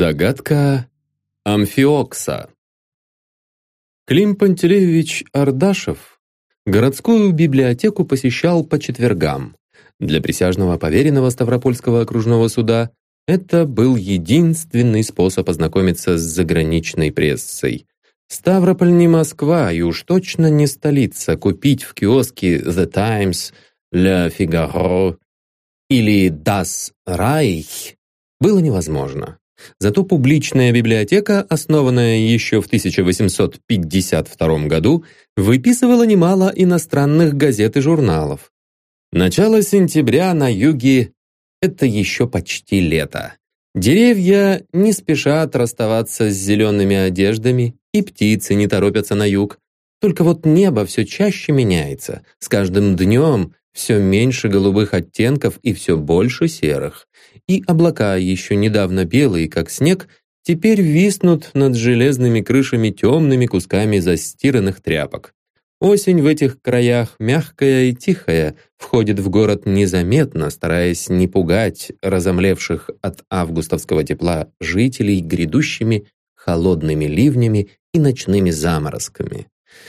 Загадка Амфиокса Клим Пантелеевич Ардашев городскую библиотеку посещал по четвергам. Для присяжного поверенного Ставропольского окружного суда это был единственный способ ознакомиться с заграничной прессой. Ставрополь не Москва и уж точно не столица. Купить в киоске The Times, Le Figaro или Das Reich было невозможно. Зато публичная библиотека, основанная еще в 1852 году, выписывала немало иностранных газет и журналов. Начало сентября на юге – это еще почти лето. Деревья не спешат расставаться с зелеными одеждами, и птицы не торопятся на юг. Только вот небо все чаще меняется. С каждым днем все меньше голубых оттенков и все больше серых. И облака, еще недавно белые, как снег, теперь виснут над железными крышами темными кусками застиранных тряпок. Осень в этих краях мягкая и тихая, входит в город незаметно, стараясь не пугать разомлевших от августовского тепла жителей грядущими холодными ливнями и ночными заморозками.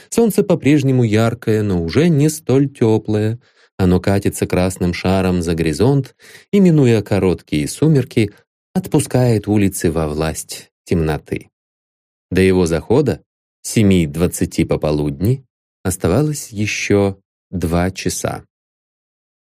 Солнце по-прежнему яркое, но уже не столь теплое, оно катится красным шаром за горизонт и, минуя короткие сумерки, отпускает улицы во власть темноты. До его захода, семи двадцати пополудни, оставалось еще два часа.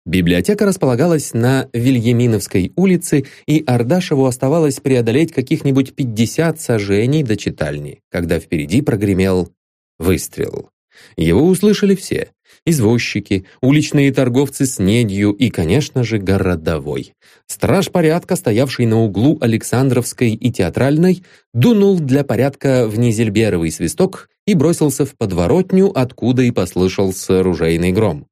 Библиотека располагалась на Вильяминовской улице, и Ардашеву оставалось преодолеть каких-нибудь 50 сажений до читальни, когда впереди прогремел выстрел. Его услышали все извозчики, уличные торговцы с недью и, конечно же, городовой. Страж порядка, стоявший на углу Александровской и Театральной, дунул для порядка в низельберовый свисток и бросился в подворотню, откуда и послышался ружейный гром.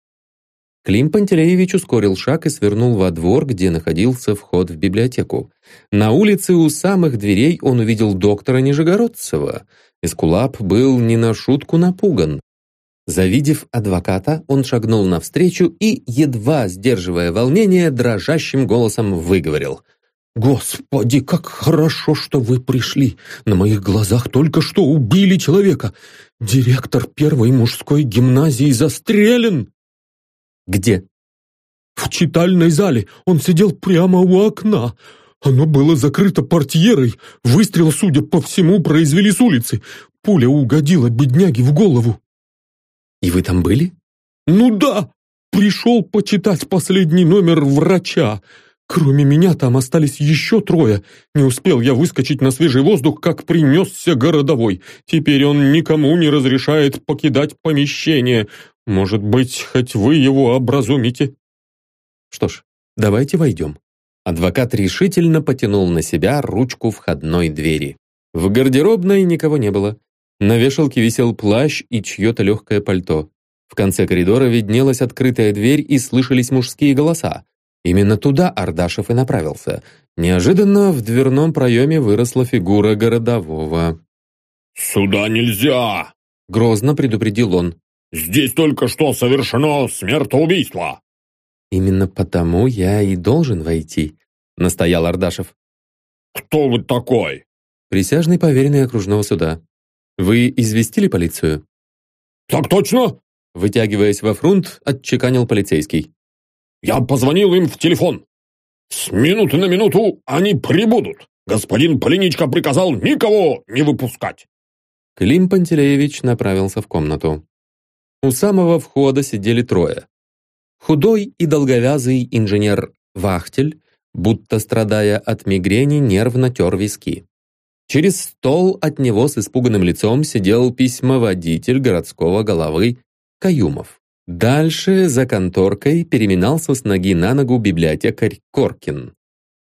Клим Пантелеевич ускорил шаг и свернул во двор, где находился вход в библиотеку. На улице у самых дверей он увидел доктора Нижегородцева. Эскулап был не на шутку напуган. Завидев адвоката, он шагнул навстречу и, едва сдерживая волнение, дрожащим голосом выговорил. «Господи, как хорошо, что вы пришли! На моих глазах только что убили человека! Директор первой мужской гимназии застрелен!» «Где?» «В читальной зале. Он сидел прямо у окна. Оно было закрыто портьерой. Выстрел, судя по всему, произвели с улицы. Пуля угодила бедняге в голову». «И вы там были?» «Ну да! Пришел почитать последний номер врача. Кроме меня там остались еще трое. Не успел я выскочить на свежий воздух, как принесся городовой. Теперь он никому не разрешает покидать помещение. Может быть, хоть вы его образумите?» «Что ж, давайте войдем». Адвокат решительно потянул на себя ручку входной двери. В гардеробной никого не было. На вешалке висел плащ и чье-то легкое пальто. В конце коридора виднелась открытая дверь и слышались мужские голоса. Именно туда Ардашев и направился. Неожиданно в дверном проеме выросла фигура городового. «Сюда нельзя!» — грозно предупредил он. «Здесь только что совершено смертоубийство!» «Именно потому я и должен войти», — настоял Ардашев. «Кто вы такой?» «Присяжный поверенный окружного суда. «Вы известили полицию?» «Так точно!» Вытягиваясь во фрунт, отчеканил полицейский. «Я позвонил им в телефон. С минуты на минуту они прибудут. Господин Полиничка приказал никого не выпускать». Клим Пантелеевич направился в комнату. У самого входа сидели трое. Худой и долговязый инженер Вахтель, будто страдая от мигрени, нервно тер виски. Через стол от него с испуганным лицом сидел письмоводитель городского головы Каюмов. Дальше за конторкой переминался с ноги на ногу библиотекарь Коркин.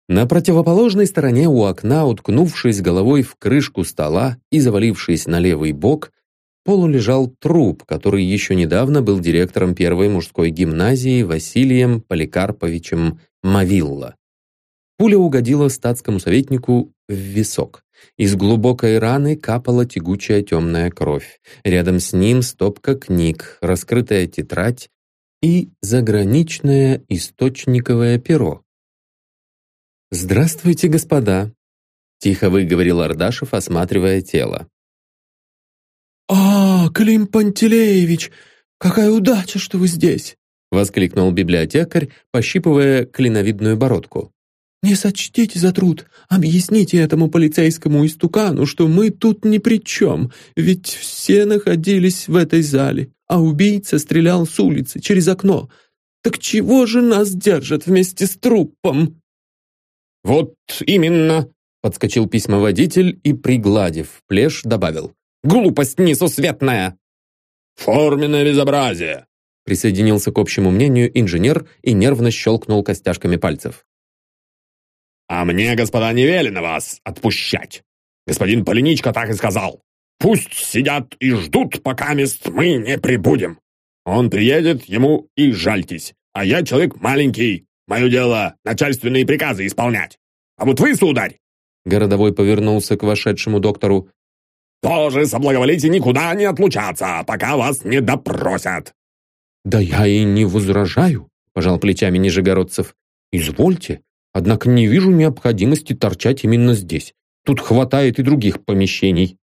На противоположной стороне у окна, уткнувшись головой в крышку стола и завалившись на левый бок, полулежал труп, который еще недавно был директором первой мужской гимназии Василием Поликарповичем Мавилла. Пуля угодила статскому советнику в висок. Из глубокой раны капала тягучая темная кровь. Рядом с ним стопка книг, раскрытая тетрадь и заграничное источниковое перо. «Здравствуйте, господа!» Тихо выговорил Ардашев, осматривая тело. «А, Клим Пантелеевич, какая удача, что вы здесь!» воскликнул библиотекарь, пощипывая клиновидную бородку. «Не сочтите за труд. Объясните этому полицейскому истукану, что мы тут ни при чем, ведь все находились в этой зале, а убийца стрелял с улицы, через окно. Так чего же нас держат вместе с трупом?» «Вот именно!» — подскочил письмоводитель и, пригладив плешь, добавил. «Глупость несусветная!» «Форменное безобразие!» Присоединился к общему мнению инженер и нервно щелкнул костяшками пальцев. «А мне, господа, не велено вас отпущать. Господин Полиничка так и сказал. Пусть сидят и ждут, пока мест мы не прибудем. Он приедет, ему и жальтесь. А я человек маленький. Мое дело начальственные приказы исполнять. А вот вы, сударь!» Городовой повернулся к вошедшему доктору. «Тоже соблаговолите никуда не отлучаться, пока вас не допросят. «Да я и не возражаю», — пожал плечами Нижегородцев. «Извольте, однако не вижу необходимости торчать именно здесь. Тут хватает и других помещений».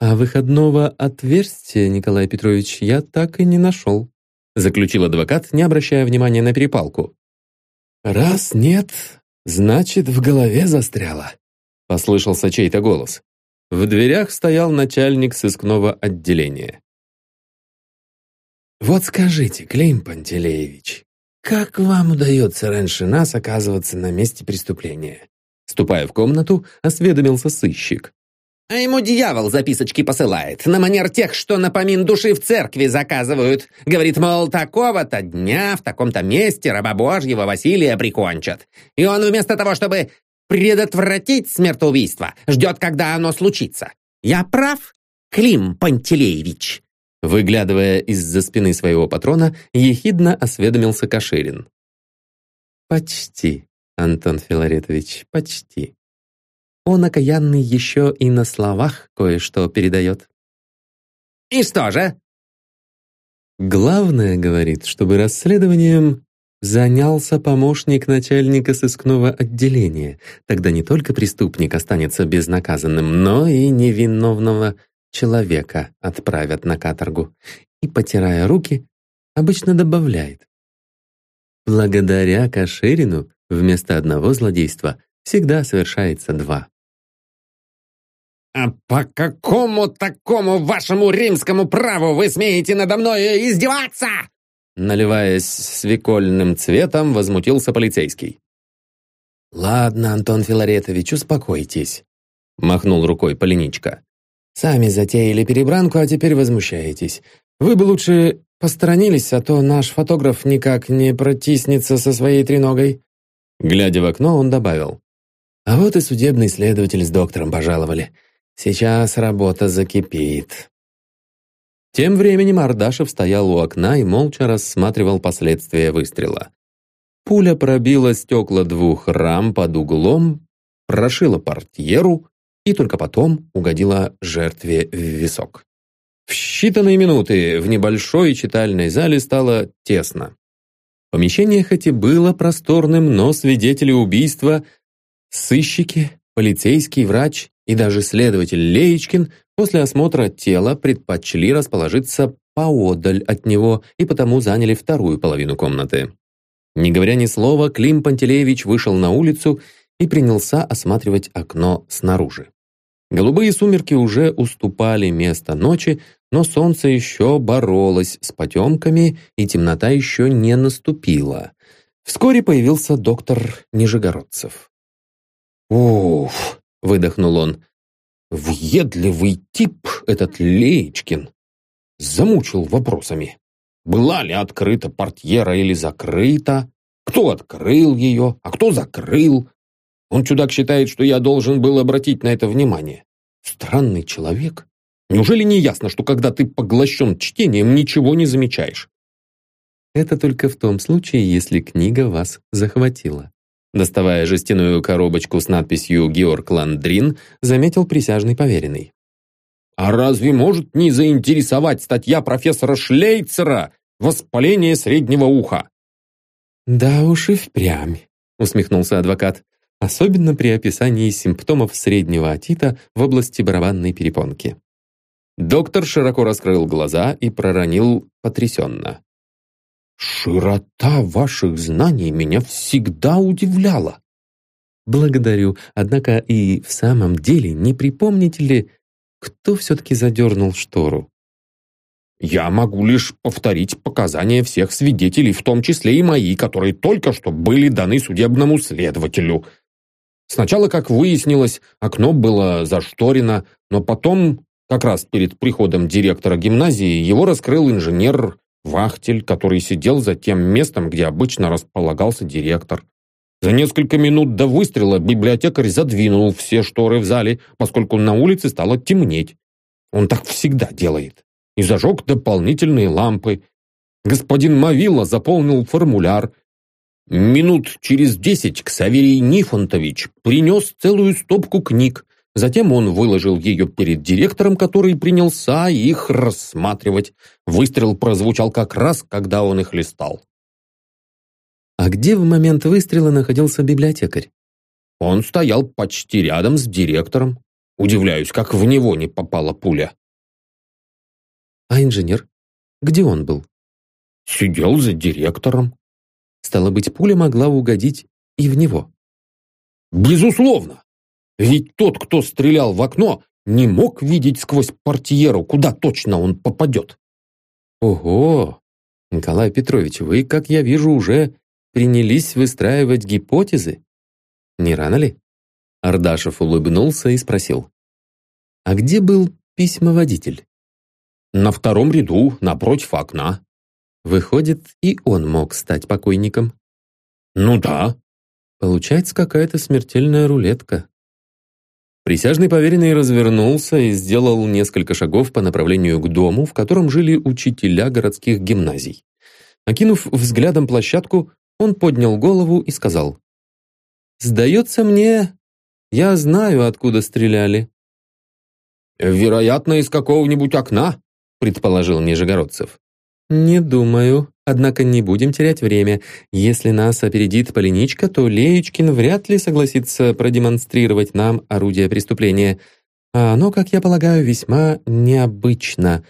«А выходного отверстия, Николай Петрович, я так и не нашел», заключил адвокат, не обращая внимания на перепалку. «Раз нет, значит, в голове застряло», послышался чей-то голос. В дверях стоял начальник сыскного отделения. «Вот скажите, Клим Пантелеевич, как вам удается раньше нас оказываться на месте преступления?» Ступая в комнату, осведомился сыщик. А ему дьявол записочки посылает, на манер тех, что на помин души в церкви заказывают. Говорит, мол, такого-то дня в таком-то месте раба Божьего Василия прикончат. И он вместо того, чтобы предотвратить смертоубийство, ждет, когда оно случится. Я прав, Клим Пантелеевич?» Выглядывая из-за спины своего патрона, ехидно осведомился Каширин. «Почти, Антон Филаретович, почти. Он окаянный еще и на словах кое-что передает». «И что же?» «Главное, — говорит, — чтобы расследованием занялся помощник начальника сыскного отделения. Тогда не только преступник останется безнаказанным, но и невиновного человека отправят на каторгу. И, потирая руки, обычно добавляет. Благодаря Каширину вместо одного злодейства всегда совершается два. «А по какому такому вашему римскому праву вы смеете надо мной издеваться?» Наливаясь свекольным цветом, возмутился полицейский. «Ладно, Антон Филаретович, успокойтесь», — махнул рукой Полиничка. Сами затеяли перебранку, а теперь возмущаетесь. Вы бы лучше посторонились, а то наш фотограф никак не протиснется со своей треногой». Глядя в окно, он добавил. «А вот и судебный следователь с доктором пожаловали. Сейчас работа закипит». Тем временем Ардашев стоял у окна и молча рассматривал последствия выстрела. Пуля пробила стекла двух рам под углом, прошила портьеру и только потом угодила жертве в висок. В считанные минуты в небольшой читальной зале стало тесно. Помещение хоть и было просторным, но свидетели убийства, сыщики, полицейский врач и даже следователь Леечкин после осмотра тела предпочли расположиться поодаль от него и потому заняли вторую половину комнаты. Не говоря ни слова, Клим Пантелеевич вышел на улицу и принялся осматривать окно снаружи. Голубые сумерки уже уступали место ночи, но солнце еще боролось с потемками, и темнота еще не наступила. Вскоре появился доктор Нижегородцев. «Уф!» — выдохнул он. «Въедливый тип этот Леечкин. Замучил вопросами. Была ли открыта портьера или закрыта? Кто открыл ее, а кто закрыл? Он, чудак, считает, что я должен был обратить на это внимание. Странный человек. Неужели не ясно, что когда ты поглощен чтением, ничего не замечаешь? Это только в том случае, если книга вас захватила. Доставая жестяную коробочку с надписью «Георг Ландрин», заметил присяжный поверенный. А разве может не заинтересовать статья профессора Шлейцера «Воспаление среднего уха»? «Да уж и впрямь», — усмехнулся адвокат. Особенно при описании симптомов среднего отита в области барабанной перепонки. Доктор широко раскрыл глаза и проронил потрясенно. «Широта ваших знаний меня всегда удивляла». «Благодарю, однако и в самом деле не припомните ли, кто все-таки задернул штору?» Я могу лишь повторить показания всех свидетелей, в том числе и мои, которые только что были даны судебному следователю. Сначала, как выяснилось, окно было зашторено, но потом, как раз перед приходом директора гимназии, его раскрыл инженер Вахтель, который сидел за тем местом, где обычно располагался директор. За несколько минут до выстрела библиотекарь задвинул все шторы в зале, поскольку на улице стало темнеть. Он так всегда делает и зажег дополнительные лампы. Господин Мавила заполнил формуляр. Минут через десять Ксаверий Нифонтович принес целую стопку книг. Затем он выложил ее перед директором, который принялся их рассматривать. Выстрел прозвучал как раз, когда он их листал. А где в момент выстрела находился библиотекарь? Он стоял почти рядом с директором. Удивляюсь, как в него не попала пуля. А инженер? Где он был? Сидел за директором. Стало быть, пуля могла угодить и в него. Безусловно. Ведь тот, кто стрелял в окно, не мог видеть сквозь портьеру, куда точно он попадет. Ого! Николай Петрович, вы, как я вижу, уже принялись выстраивать гипотезы. Не рано ли? Ардашев улыбнулся и спросил. А где был письмоводитель? На втором ряду, напротив окна. Выходит, и он мог стать покойником. Ну да. Получается какая-то смертельная рулетка. Присяжный поверенный развернулся и сделал несколько шагов по направлению к дому, в котором жили учителя городских гимназий. Окинув взглядом площадку, он поднял голову и сказал. «Сдается мне, я знаю, откуда стреляли». «Вероятно, из какого-нибудь окна», предположил Нижегородцев. «Не думаю. Однако не будем терять время. Если нас опередит Полиничка, то Леечкин вряд ли согласится продемонстрировать нам орудие преступления. А оно, как я полагаю, весьма необычно.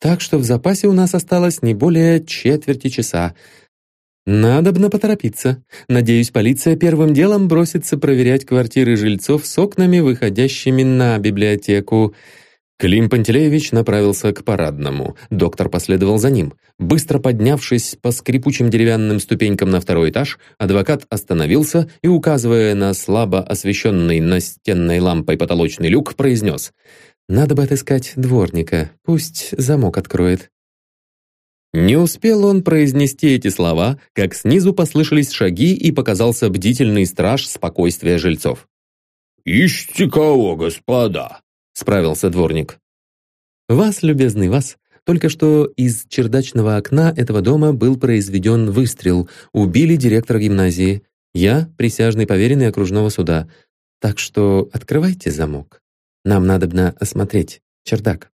Так что в запасе у нас осталось не более четверти часа. Надобно поторопиться. Надеюсь, полиция первым делом бросится проверять квартиры жильцов с окнами, выходящими на библиотеку. Клим Пантелеевич направился к парадному. Доктор последовал за ним. Быстро поднявшись по скрипучим деревянным ступенькам на второй этаж, адвокат остановился и, указывая на слабо освещенный настенной лампой потолочный люк, произнес «Надо бы отыскать дворника, пусть замок откроет». Не успел он произнести эти слова, как снизу послышались шаги и показался бдительный страж спокойствия жильцов. «Ищите кого, господа?» Справился дворник. «Вас, любезный, вас. Только что из чердачного окна этого дома был произведен выстрел. Убили директора гимназии. Я присяжный поверенный окружного суда. Так что открывайте замок. Нам надобно осмотреть чердак».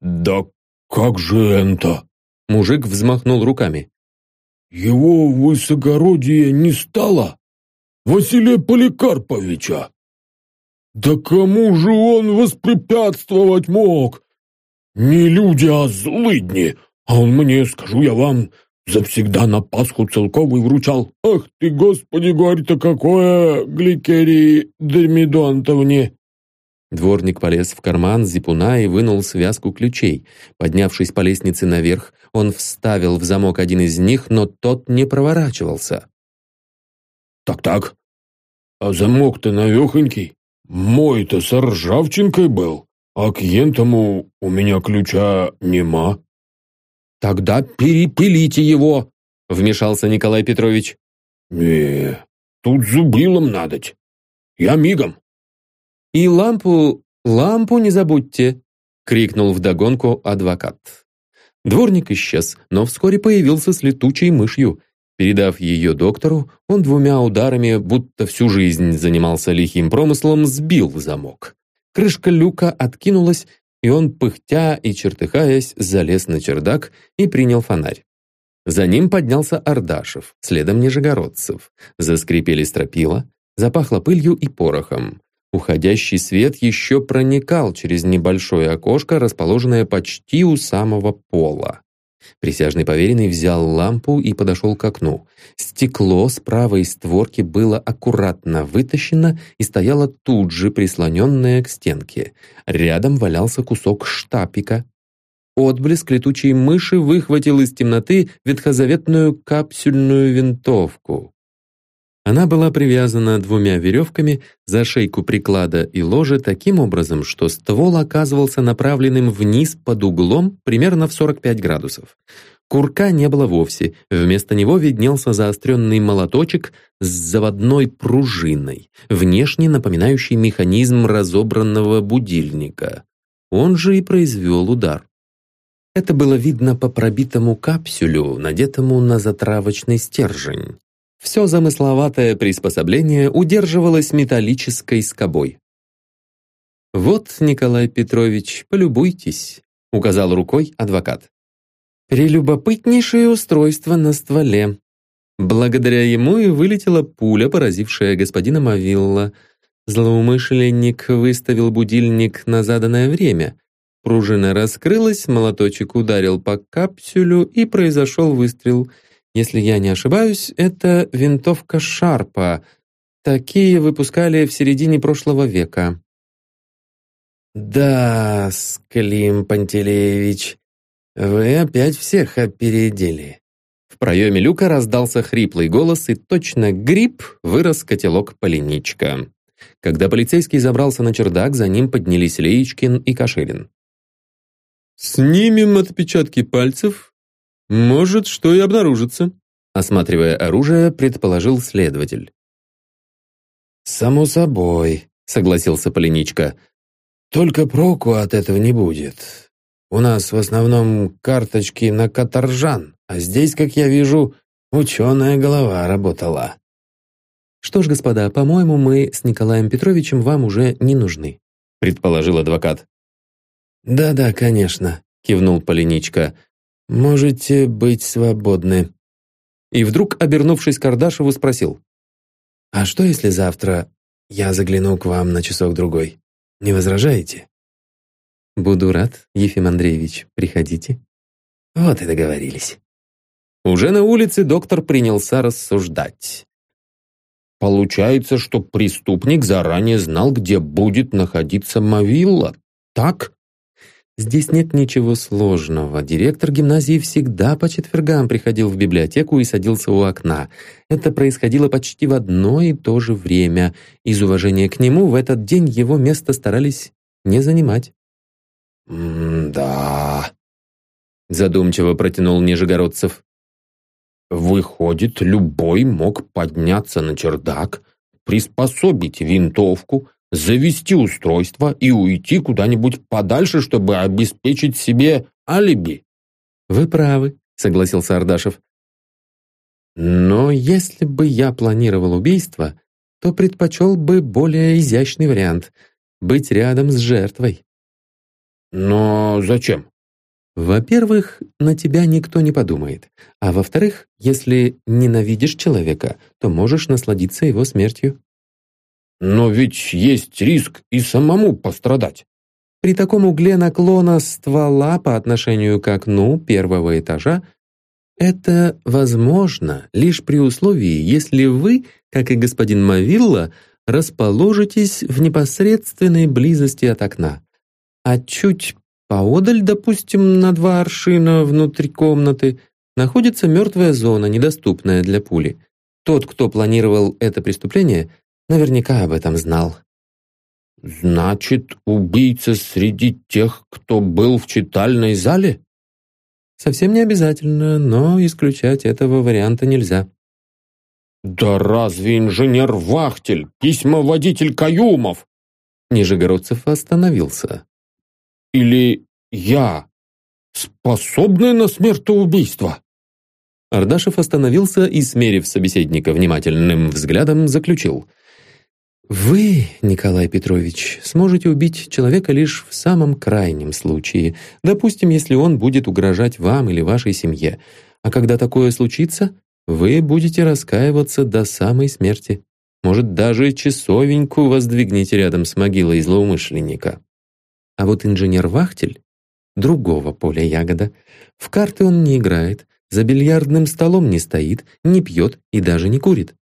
«Да как же это?» Мужик взмахнул руками. «Его высокородие не стало? Василия Поликарповича!» Да кому же он воспрепятствовать мог? Не люди, а злыдни. А он мне, скажу я вам, завсегда на Пасху целковый вручал. Ах ты, Господи, горе-то какое, Гликерии Дермидонтовне!» Дворник полез в карман зипуна и вынул связку ключей. Поднявшись по лестнице наверх, он вставил в замок один из них, но тот не проворачивался. «Так-так, а замок-то навехонький?» Мой-то с ржавчинкой был, а к ентому у меня ключа нема. Тогда перепилите его, вмешался Николай Петрович. Не, тут зубилом надоть. Я мигом. И лампу, лампу не забудьте, крикнул вдогонку адвокат. Дворник исчез, но вскоре появился с летучей мышью. Передав ее доктору, он двумя ударами, будто всю жизнь занимался лихим промыслом, сбил замок. Крышка люка откинулась, и он, пыхтя и чертыхаясь, залез на чердак и принял фонарь. За ним поднялся Ардашев, следом Нижегородцев. Заскрипели стропила, запахло пылью и порохом. Уходящий свет еще проникал через небольшое окошко, расположенное почти у самого пола. Присяжный поверенный взял лампу и подошел к окну. Стекло с правой створки было аккуратно вытащено и стояло тут же, прислоненное к стенке. Рядом валялся кусок штапика. Отблеск летучей мыши выхватил из темноты ветхозаветную капсюльную винтовку. Она была привязана двумя веревками за шейку приклада и ложи таким образом, что ствол оказывался направленным вниз под углом примерно в 45 градусов. Курка не было вовсе, вместо него виднелся заостренный молоточек с заводной пружиной, внешне напоминающий механизм разобранного будильника. Он же и произвел удар. Это было видно по пробитому капсюлю, надетому на затравочный стержень. Все замысловатое приспособление удерживалось металлической скобой. «Вот, Николай Петрович, полюбуйтесь», — указал рукой адвокат. «Прелюбопытнейшее устройство на стволе. Благодаря ему и вылетела пуля, поразившая господина Мавилла. Злоумышленник выставил будильник на заданное время. Пружина раскрылась, молоточек ударил по капсюлю и произошел выстрел — если я не ошибаюсь, это винтовка Шарпа. Такие выпускали в середине прошлого века. «Да, Склим Пантелеевич, вы опять всех опередили». В проеме люка раздался хриплый голос, и точно гриб вырос котелок Полиничка. Когда полицейский забрался на чердак, за ним поднялись Леечкин и Каширин. «Снимем отпечатки пальцев «Может, что и обнаружится», — осматривая оружие, предположил следователь. «Само собой», — согласился Полиничка. «Только проку от этого не будет. У нас в основном карточки на каторжан, а здесь, как я вижу, ученая голова работала». «Что ж, господа, по-моему, мы с Николаем Петровичем вам уже не нужны», предположил адвокат. «Да-да, конечно», кивнул Полиничка. «Можете быть свободны». И вдруг, обернувшись к Кардашеву, спросил. «А что, если завтра я загляну к вам на часок-другой? Не возражаете?» «Буду рад, Ефим Андреевич. Приходите». Вот и договорились. Уже на улице доктор принялся рассуждать. Получается, что преступник заранее знал, где будет находиться Мавилла, так? Здесь нет ничего сложного. Директор гимназии всегда по четвергам приходил в библиотеку и садился у окна. Это происходило почти в одно и то же время. Из уважения к нему в этот день его место старались не занимать. «Да...» — задумчиво протянул Нижегородцев. «Выходит, любой мог подняться на чердак, приспособить винтовку, завести устройство и уйти куда-нибудь подальше, чтобы обеспечить себе алиби. «Вы правы», — согласился Ардашев. «Но если бы я планировал убийство, то предпочел бы более изящный вариант — быть рядом с жертвой». «Но зачем?» Во-первых, на тебя никто не подумает. А во-вторых, если ненавидишь человека, то можешь насладиться его смертью. Но ведь есть риск и самому пострадать. При таком угле наклона ствола по отношению к окну первого этажа это возможно лишь при условии, если вы, как и господин Мавилла, расположитесь в непосредственной близости от окна. А чуть поодаль, допустим, на два аршина внутри комнаты, находится мертвая зона, недоступная для пули. Тот, кто планировал это преступление, Наверняка об этом знал. «Значит, убийца среди тех, кто был в читальной зале?» «Совсем не обязательно, но исключать этого варианта нельзя». «Да разве инженер-вахтель, письмоводитель Каюмов?» Нижегородцев остановился. «Или я, способный на смертоубийство?» Ардашев остановился и, смерив собеседника внимательным взглядом, заключил – вы, Николай Петрович, сможете убить человека лишь в самом крайнем случае, допустим, если он будет угрожать вам или вашей семье. А когда такое случится, вы будете раскаиваться до самой смерти. Может, даже часовеньку воздвигнете рядом с могилой злоумышленника. А вот инженер-вахтель другого поля ягода. В карты он не играет, за бильярдным столом не стоит, не пьет и даже не курит.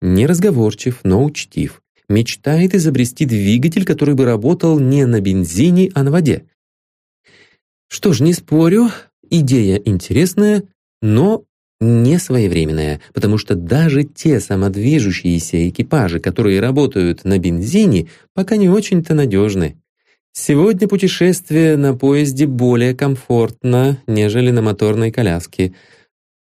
Неразговорчив, но учтив. Мечтает изобрести двигатель, который бы работал не на бензине, а на воде. Что ж, не спорю, идея интересная, но не своевременная, потому что даже те самодвижущиеся экипажи, которые работают на бензине, пока не очень-то надежны. Сегодня путешествие на поезде более комфортно, нежели на моторной коляске.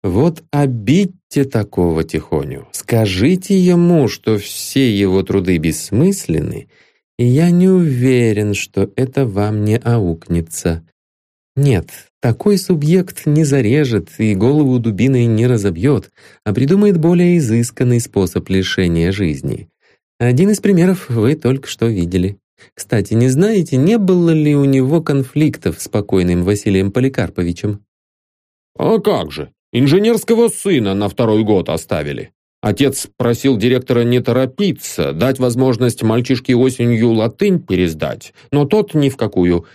Вот обидьте такого тихоню, скажите ему, что все его труды бессмысленны, и я не уверен, что это вам не аукнется. Нет, такой субъект не зарежет и голову дубиной не разобьет, а придумает более изысканный способ лишения жизни. Один из примеров вы только что видели. Кстати, не знаете, не было ли у него конфликтов с покойным Василием Поликарповичем? А как же, инженерского сына на второй год оставили. Отец просил директора не торопиться, дать возможность мальчишке осенью латынь пересдать, но тот ни в какую.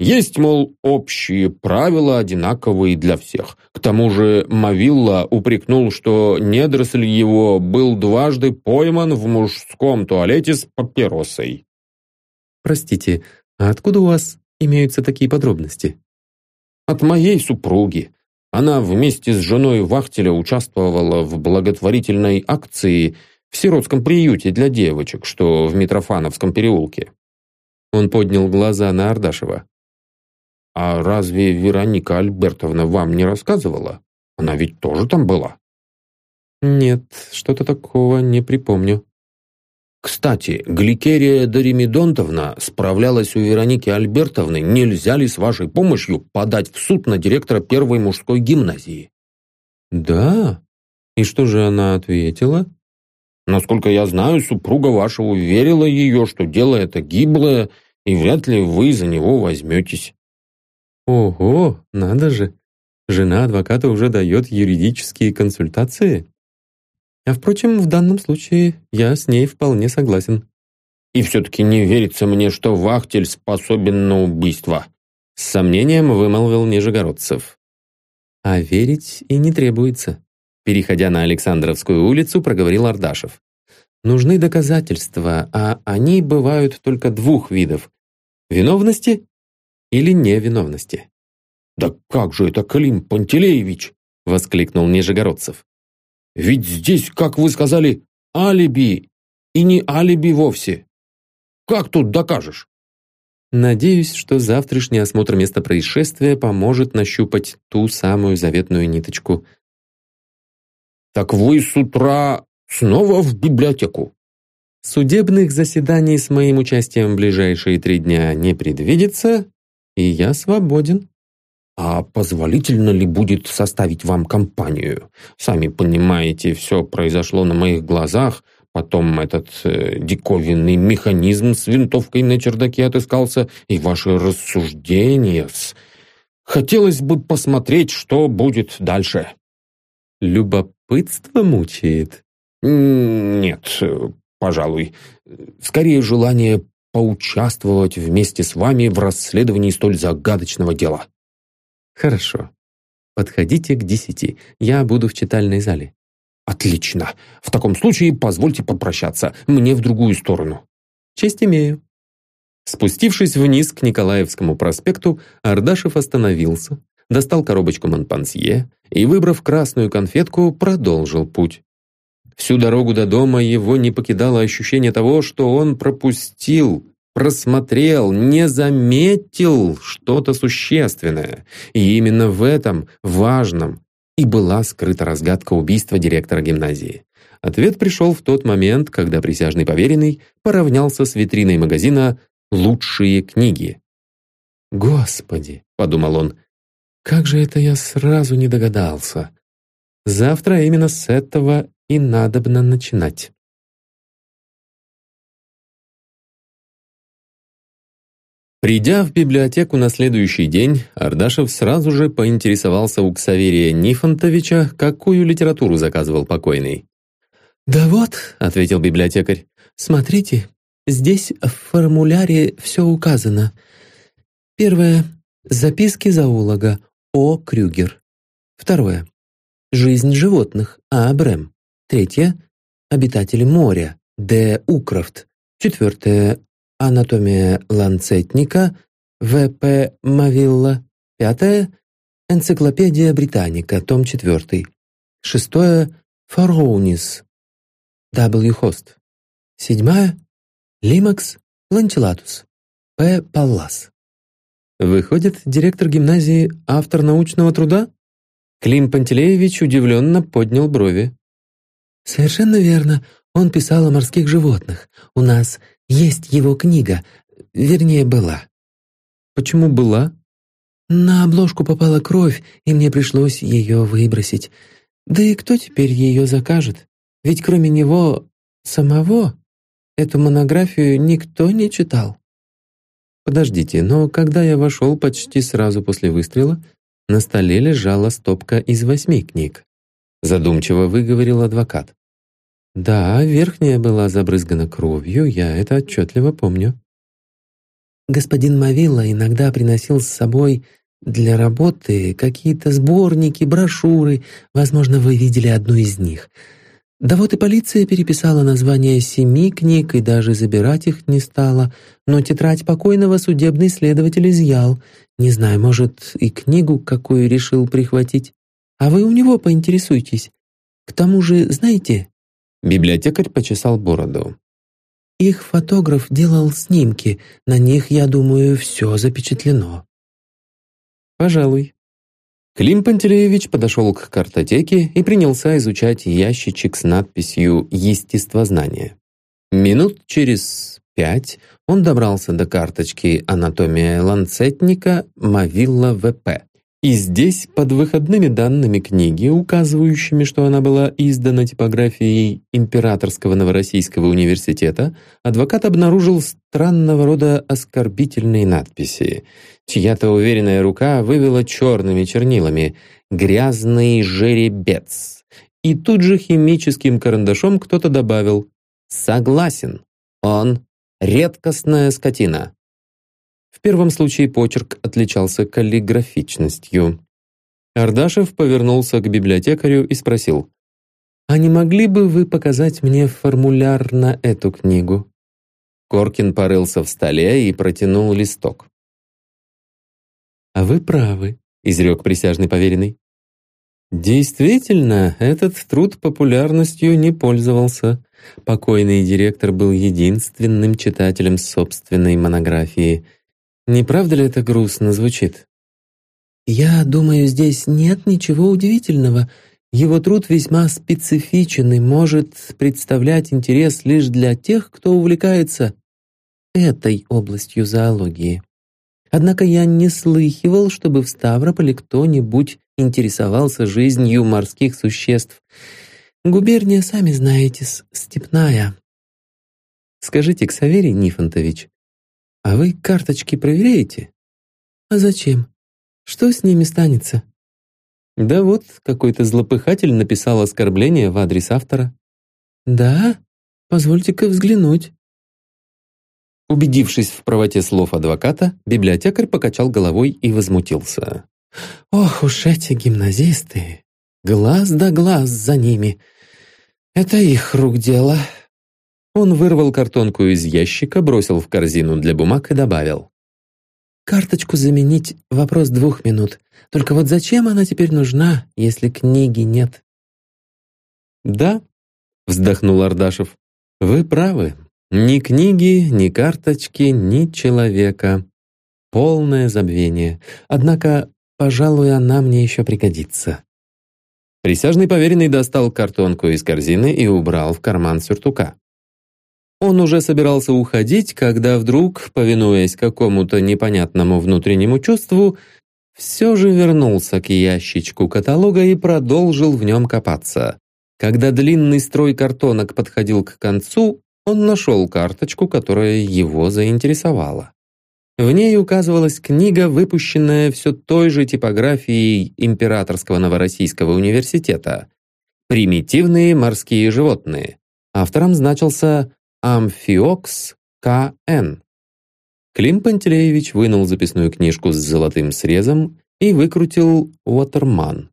Есть, мол, общие правила, одинаковые для всех. К тому же Мавилла упрекнул, что недоросль его был дважды пойман в мужском туалете с папиросой. Простите, а откуда у вас имеются такие подробности? От моей супруги. Она вместе с женой Вахтеля участвовала в благотворительной акции в сиротском приюте для девочек, что в Митрофановском переулке. Он поднял глаза на Ардашева. «А разве Вероника Альбертовна вам не рассказывала? Она ведь тоже там была?» «Нет, что-то такого не припомню». «Кстати, Гликерия Доримедонтовна справлялась у Вероники Альбертовны, нельзя ли с вашей помощью подать в суд на директора первой мужской гимназии?» «Да? И что же она ответила?» «Насколько я знаю, супруга ваша уверила ее, что дело это гиблое, и вряд ли вы за него возьметесь». Ого, надо же. Жена адвоката уже дает юридические консультации? А впрочем, в данном случае я с ней вполне согласен. И все-таки не верится мне, что Вахтель способен на убийство. С сомнением вымолвил Нижегородцев. А верить и не требуется. Переходя на Александровскую улицу, проговорил Ардашев. Нужны доказательства, а они бывают только двух видов. Виновности или невиновности. «Да как же это, Клим Пантелеевич?» — воскликнул Нижегородцев. «Ведь здесь, как вы сказали, алиби, и не алиби вовсе. Как тут докажешь?» Надеюсь, что завтрашний осмотр места происшествия поможет нащупать ту самую заветную ниточку. «Так вы с утра снова в библиотеку?» Судебных заседаний с моим участием в ближайшие три дня не предвидится, и я свободен. А позволительно ли будет составить вам компанию? Сами понимаете, все произошло на моих глазах, потом этот э, диковинный механизм с винтовкой на чердаке отыскался, и ваши рассуждения с... Хотелось бы посмотреть, что будет дальше. Любопытство мучает? Нет, пожалуй. Скорее желание поучаствовать вместе с вами в расследовании столь загадочного дела». «Хорошо. Подходите к десяти. Я буду в читальной зале». «Отлично. В таком случае позвольте попрощаться. Мне в другую сторону». «Честь имею». Спустившись вниз к Николаевскому проспекту, Ардашев остановился, достал коробочку Монпансье и, выбрав красную конфетку, продолжил путь. Всю дорогу до дома его не покидало ощущение того, что он пропустил, просмотрел, не заметил что-то существенное. И именно в этом важном и была скрыта разгадка убийства директора гимназии. Ответ пришел в тот момент, когда присяжный поверенный поравнялся с витриной магазина «Лучшие книги». «Господи!» — подумал он. «Как же это я сразу не догадался!» Завтра именно с этого и надобно начинать. Придя в библиотеку на следующий день, Ардашев сразу же поинтересовался у Ксаверия Нифонтовича, какую литературу заказывал покойный. «Да вот», — ответил библиотекарь, — «смотрите, здесь в формуляре все указано. Первое — записки зоолога О. Крюгер. Второе — жизнь животных А. Брэм. Третье — обитатели моря Д. Укрофт. Четвертое — анатомия ланцетника В.П. Мавилла. Пятое — энциклопедия британика, том четвертый. Шестое — Фароунис W. Хост. Седьмая — Limax lanceolatus. П. Паллас. Выходит, директор гимназии — автор научного труда? Клим Пантелеевич удивленно поднял брови. «Совершенно верно. Он писал о морских животных. У нас есть его книга. Вернее, была». «Почему была?» «На обложку попала кровь, и мне пришлось ее выбросить. Да и кто теперь ее закажет?» Ведь кроме него самого эту монографию никто не читал. Подождите, но когда я вошел почти сразу после выстрела, на столе лежала стопка из восьми книг. Задумчиво выговорил адвокат. Да, верхняя была забрызгана кровью, я это отчетливо помню. Господин Мавилла иногда приносил с собой для работы какие-то сборники, брошюры. Возможно, вы видели одну из них — да вот и полиция переписала названия семи книг и даже забирать их не стала, но тетрадь покойного судебный следователь изъял. Не знаю, может, и книгу какую решил прихватить. А вы у него поинтересуйтесь. К тому же, знаете...» Библиотекарь почесал бороду. «Их фотограф делал снимки. На них, я думаю, все запечатлено». «Пожалуй», Клим Пантелеевич подошел к картотеке и принялся изучать ящичек с надписью «Естествознание». Минут через пять он добрался до карточки «Анатомия ланцетника Мавилла ВП». И здесь, под выходными данными книги, указывающими, что она была издана типографией Императорского Новороссийского университета, адвокат обнаружил странного рода оскорбительные надписи. Чья-то уверенная рука вывела черными чернилами «Грязный жеребец». И тут же химическим карандашом кто-то добавил «Согласен, он редкостная скотина». Первом случае почерк отличался каллиграфичностью. Ардашев повернулся к библиотекарю и спросил, «А не могли бы вы показать мне формуляр на эту книгу?» Коркин порылся в столе и протянул листок. «А вы правы», — изрек присяжный поверенный. Действительно, этот труд популярностью не пользовался. Покойный директор был единственным читателем собственной монографии — не правда ли это грустно звучит? Я думаю, здесь нет ничего удивительного. Его труд весьма специфичен и может представлять интерес лишь для тех, кто увлекается этой областью зоологии. Однако я не слыхивал, чтобы в Ставрополе кто-нибудь интересовался жизнью морских существ. Губерния, сами знаете, степная. Скажите, Ксаверий Нифонтович, а вы карточки проверяете? А зачем? Что с ними станется? Да вот, какой-то злопыхатель написал оскорбление в адрес автора. Да? Позвольте-ка взглянуть. Убедившись в правоте слов адвоката, библиотекарь покачал головой и возмутился. «Ох уж эти гимназисты! Глаз да глаз за ними! Это их рук дело!» Он вырвал картонку из ящика, бросил в корзину для бумаг и добавил. «Карточку заменить — вопрос двух минут. Только вот зачем она теперь нужна, если книги нет?» «Да», — вздохнул Ардашев, — «вы правы. Ни книги, ни карточки, ни человека. Полное забвение. Однако, пожалуй, она мне еще пригодится». Присяжный поверенный достал картонку из корзины и убрал в карман сюртука. Он уже собирался уходить, когда вдруг, повинуясь какому-то непонятному внутреннему чувству, все же вернулся к ящичку каталога и продолжил в нем копаться. Когда длинный строй картонок подходил к концу, он нашел карточку, которая его заинтересовала. В ней указывалась книга, выпущенная все той же типографией Императорского Новороссийского университета «Примитивные морские животные». Автором значился Амфиокс К.Н. Клим Пантелеевич вынул записную книжку с золотым срезом и выкрутил «Уотерман».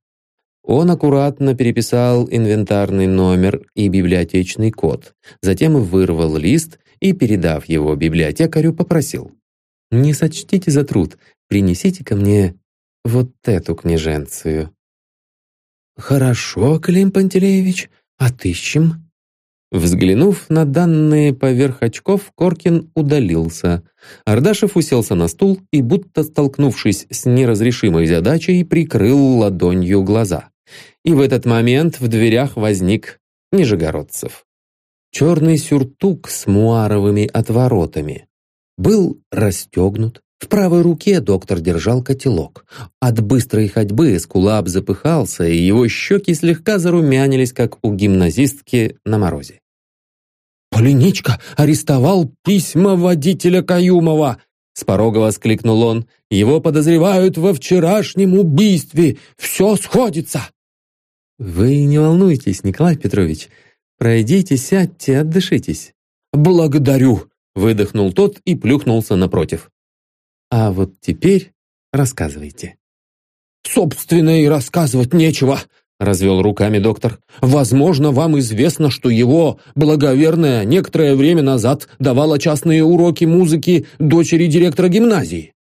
Он аккуратно переписал инвентарный номер и библиотечный код, затем вырвал лист и, передав его библиотекарю, попросил. «Не сочтите за труд, принесите ко мне вот эту княженцию». «Хорошо, Клим Пантелеевич, отыщем». Взглянув на данные поверх очков, Коркин удалился. Ардашев уселся на стул и, будто столкнувшись с неразрешимой задачей, прикрыл ладонью глаза. И в этот момент в дверях возник Нижегородцев. Черный сюртук с муаровыми отворотами. Был расстегнут. В правой руке доктор держал котелок. От быстрой ходьбы Эскулап запыхался, и его щеки слегка зарумянились, как у гимназистки на морозе. «Полиничка арестовал письма водителя Каюмова!» С порога воскликнул он. «Его подозревают во вчерашнем убийстве! Все сходится!» «Вы не волнуйтесь, Николай Петрович. Пройдите, сядьте, отдышитесь». «Благодарю», — выдохнул тот и плюхнулся напротив. «А вот теперь рассказывайте». «Собственно, и рассказывать нечего», — развел руками доктор. «Возможно, вам известно, что его благоверная некоторое время назад давала частные уроки музыки дочери директора гимназии».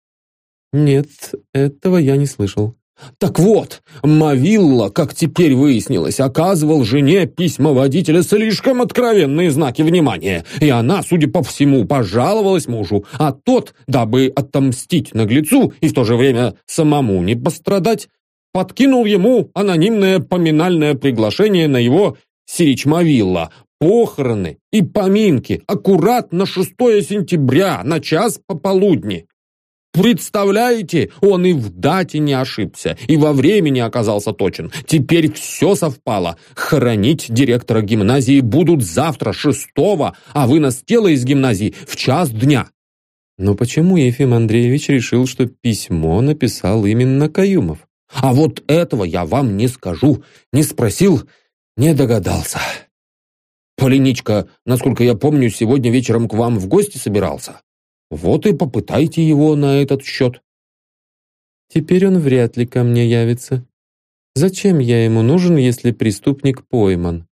«Нет, этого я не слышал». Так вот, Мавилла, как теперь выяснилось, оказывал жене письма водителя слишком откровенные знаки внимания, и она, судя по всему, пожаловалась мужу, а тот, дабы отомстить наглецу и в то же время самому не пострадать, подкинул ему анонимное поминальное приглашение на его Сирич-Мавилла, похороны и поминки аккурат на 6 сентября на час пополудни. Представляете, он и в дате не ошибся, и во времени оказался точен. Теперь все совпало. Хоронить директора гимназии будут завтра, шестого, а вынос тела из гимназии в час дня. Но почему Ефим Андреевич решил, что письмо написал именно Каюмов? А вот этого я вам не скажу. Не спросил, не догадался. Полиничка, насколько я помню, сегодня вечером к вам в гости собирался. Вот и попытайте его на этот счет. Теперь он вряд ли ко мне явится. Зачем я ему нужен, если преступник пойман?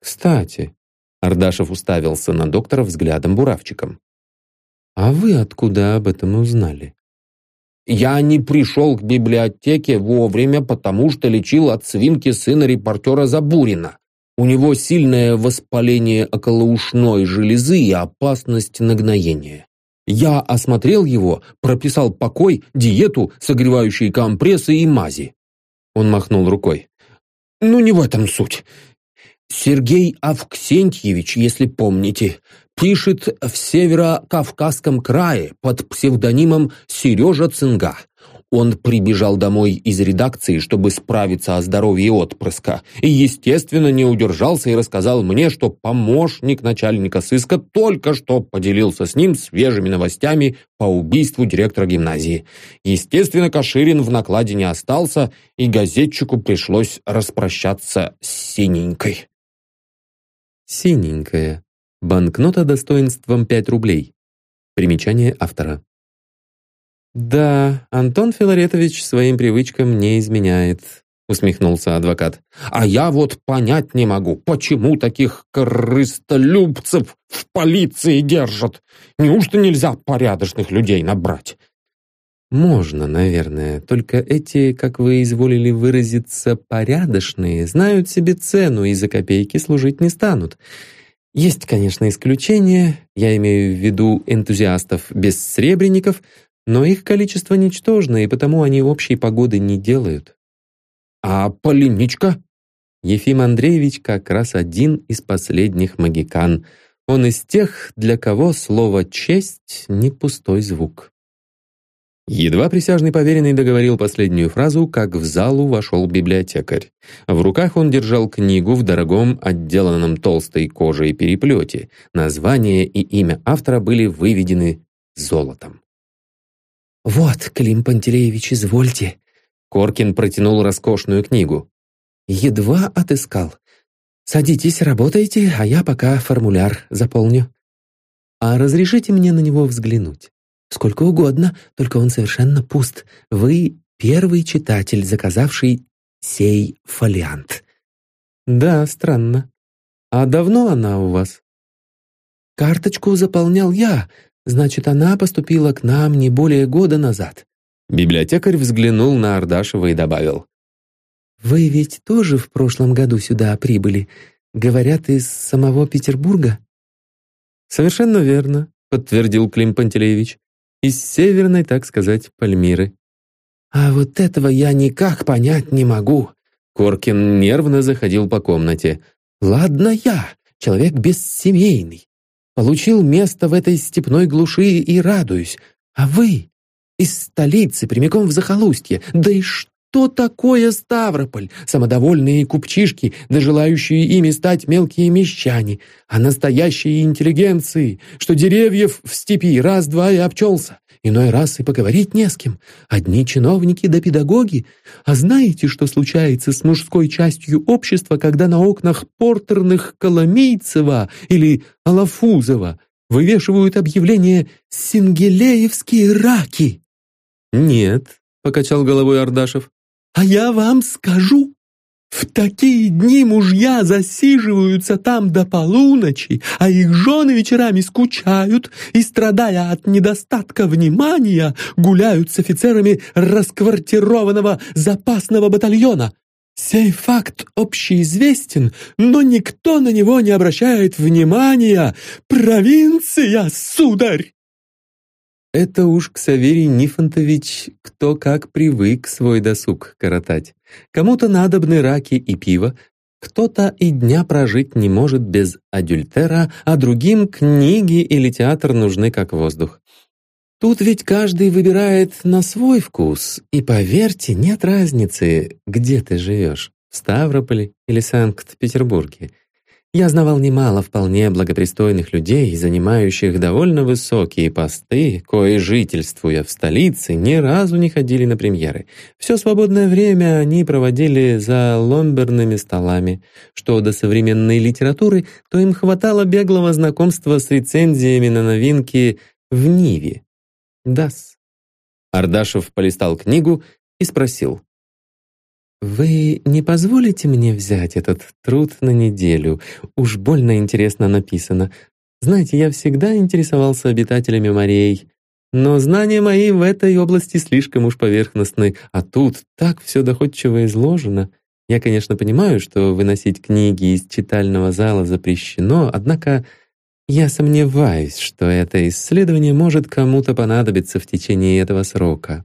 Кстати, Ардашев уставился на доктора взглядом буравчиком. А вы откуда об этом узнали? Я не пришел к библиотеке вовремя, потому что лечил от свинки сына репортера Забурина. У него сильное воспаление околоушной железы и опасность нагноения. Я осмотрел его, прописал покой, диету, согревающие компрессы и мази. Он махнул рукой. Ну, не в этом суть. Сергей Авксентьевич, если помните, пишет в Северо-Кавказском крае под псевдонимом Сережа Цинга. Он прибежал домой из редакции, чтобы справиться о здоровье отпрыска, и, естественно, не удержался и рассказал мне, что помощник начальника сыска только что поделился с ним свежими новостями по убийству директора гимназии. Естественно, Каширин в накладе не остался, и газетчику пришлось распрощаться с синенькой. Синенькая. Банкнота достоинством 5 рублей. Примечание автора. «Да, Антон Филаретович своим привычкам не изменяет», усмехнулся адвокат. «А я вот понять не могу, почему таких крыстолюбцев в полиции держат? Неужто нельзя порядочных людей набрать?» «Можно, наверное, только эти, как вы изволили выразиться, порядочные, знают себе цену и за копейки служить не станут. Есть, конечно, исключения, я имею в виду энтузиастов без сребреников, но их количество ничтожно, и потому они общей погоды не делают. А Полиничка? Ефим Андреевич как раз один из последних магикан. Он из тех, для кого слово «честь» не пустой звук. Едва присяжный поверенный договорил последнюю фразу, как в залу вошел библиотекарь. В руках он держал книгу в дорогом, отделанном толстой кожей переплете. Название и имя автора были выведены золотом. «Вот, Клим Пантелеевич, извольте». Коркин протянул роскошную книгу. «Едва отыскал. Садитесь, работайте, а я пока формуляр заполню. А разрешите мне на него взглянуть? Сколько угодно, только он совершенно пуст. Вы первый читатель, заказавший сей фолиант». «Да, странно. А давно она у вас?» «Карточку заполнял я, значит, она поступила к нам не более года назад». Библиотекарь взглянул на Ардашева и добавил. «Вы ведь тоже в прошлом году сюда прибыли, говорят, из самого Петербурга?» «Совершенно верно», — подтвердил Клим Пантелеевич. «Из северной, так сказать, Пальмиры». «А вот этого я никак понять не могу». Коркин нервно заходил по комнате. «Ладно я, человек бессемейный. Получил место в этой степной глуши и радуюсь. А вы из столицы прямиком в захолустье. Да и что такое Ставрополь? Самодовольные купчишки, да желающие ими стать мелкие мещане. А настоящие интеллигенции, что деревьев в степи раз-два и обчелся. Иной раз и поговорить не с кем. Одни чиновники да педагоги. А знаете, что случается с мужской частью общества, когда на окнах портерных Коломийцева или Алафузова вывешивают объявление «Сингелеевские раки»? «Нет», — покачал головой Ардашев. «А я вам скажу, в такие дни мужья засиживаются там до полуночи, а их жены вечерами скучают и, страдая от недостатка внимания, гуляют с офицерами расквартированного запасного батальона. Сей факт общеизвестен, но никто на него не обращает внимания. Провинция, сударь! Это уж Ксаверий Нифонтович кто как привык свой досуг коротать. Кому-то надобны раки и пиво, кто-то и дня прожить не может без адюльтера, а другим книги или театр нужны как воздух. Тут ведь каждый выбирает на свой вкус, и, поверьте, нет разницы, где ты живешь, в Ставрополе или Санкт-Петербурге. Я знавал немало вполне благопристойных людей, занимающих довольно высокие посты, кои, жительствуя в столице, ни разу не ходили на премьеры. Все свободное время они проводили за ломберными столами. Что до современной литературы, то им хватало беглого знакомства с рецензиями на новинки в Ниве. Дас. Ардашев полистал книгу и спросил. «Вы не позволите мне взять этот труд на неделю? Уж больно интересно написано. Знаете, я всегда интересовался обитателями морей, но знания мои в этой области слишком уж поверхностны, а тут так все доходчиво изложено. Я, конечно, понимаю, что выносить книги из читального зала запрещено, однако я сомневаюсь, что это исследование может кому-то понадобиться в течение этого срока.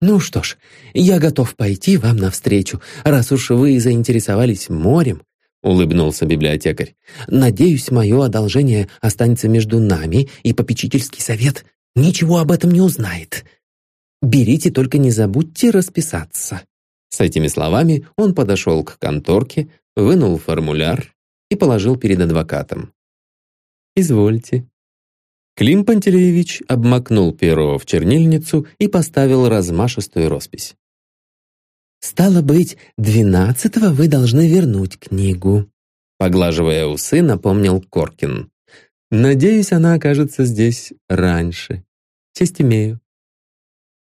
«Ну что ж, я готов пойти вам навстречу, раз уж вы заинтересовались морем», — улыбнулся библиотекарь. «Надеюсь, мое одолжение останется между нами, и попечительский совет ничего об этом не узнает. Берите, только не забудьте расписаться». С этими словами он подошел к конторке, вынул формуляр и положил перед адвокатом. «Извольте», Клим Пантелеевич обмакнул перо в чернильницу и поставил размашистую роспись. «Стало быть, двенадцатого вы должны вернуть книгу», поглаживая усы, напомнил Коркин. «Надеюсь, она окажется здесь раньше. Честь имею».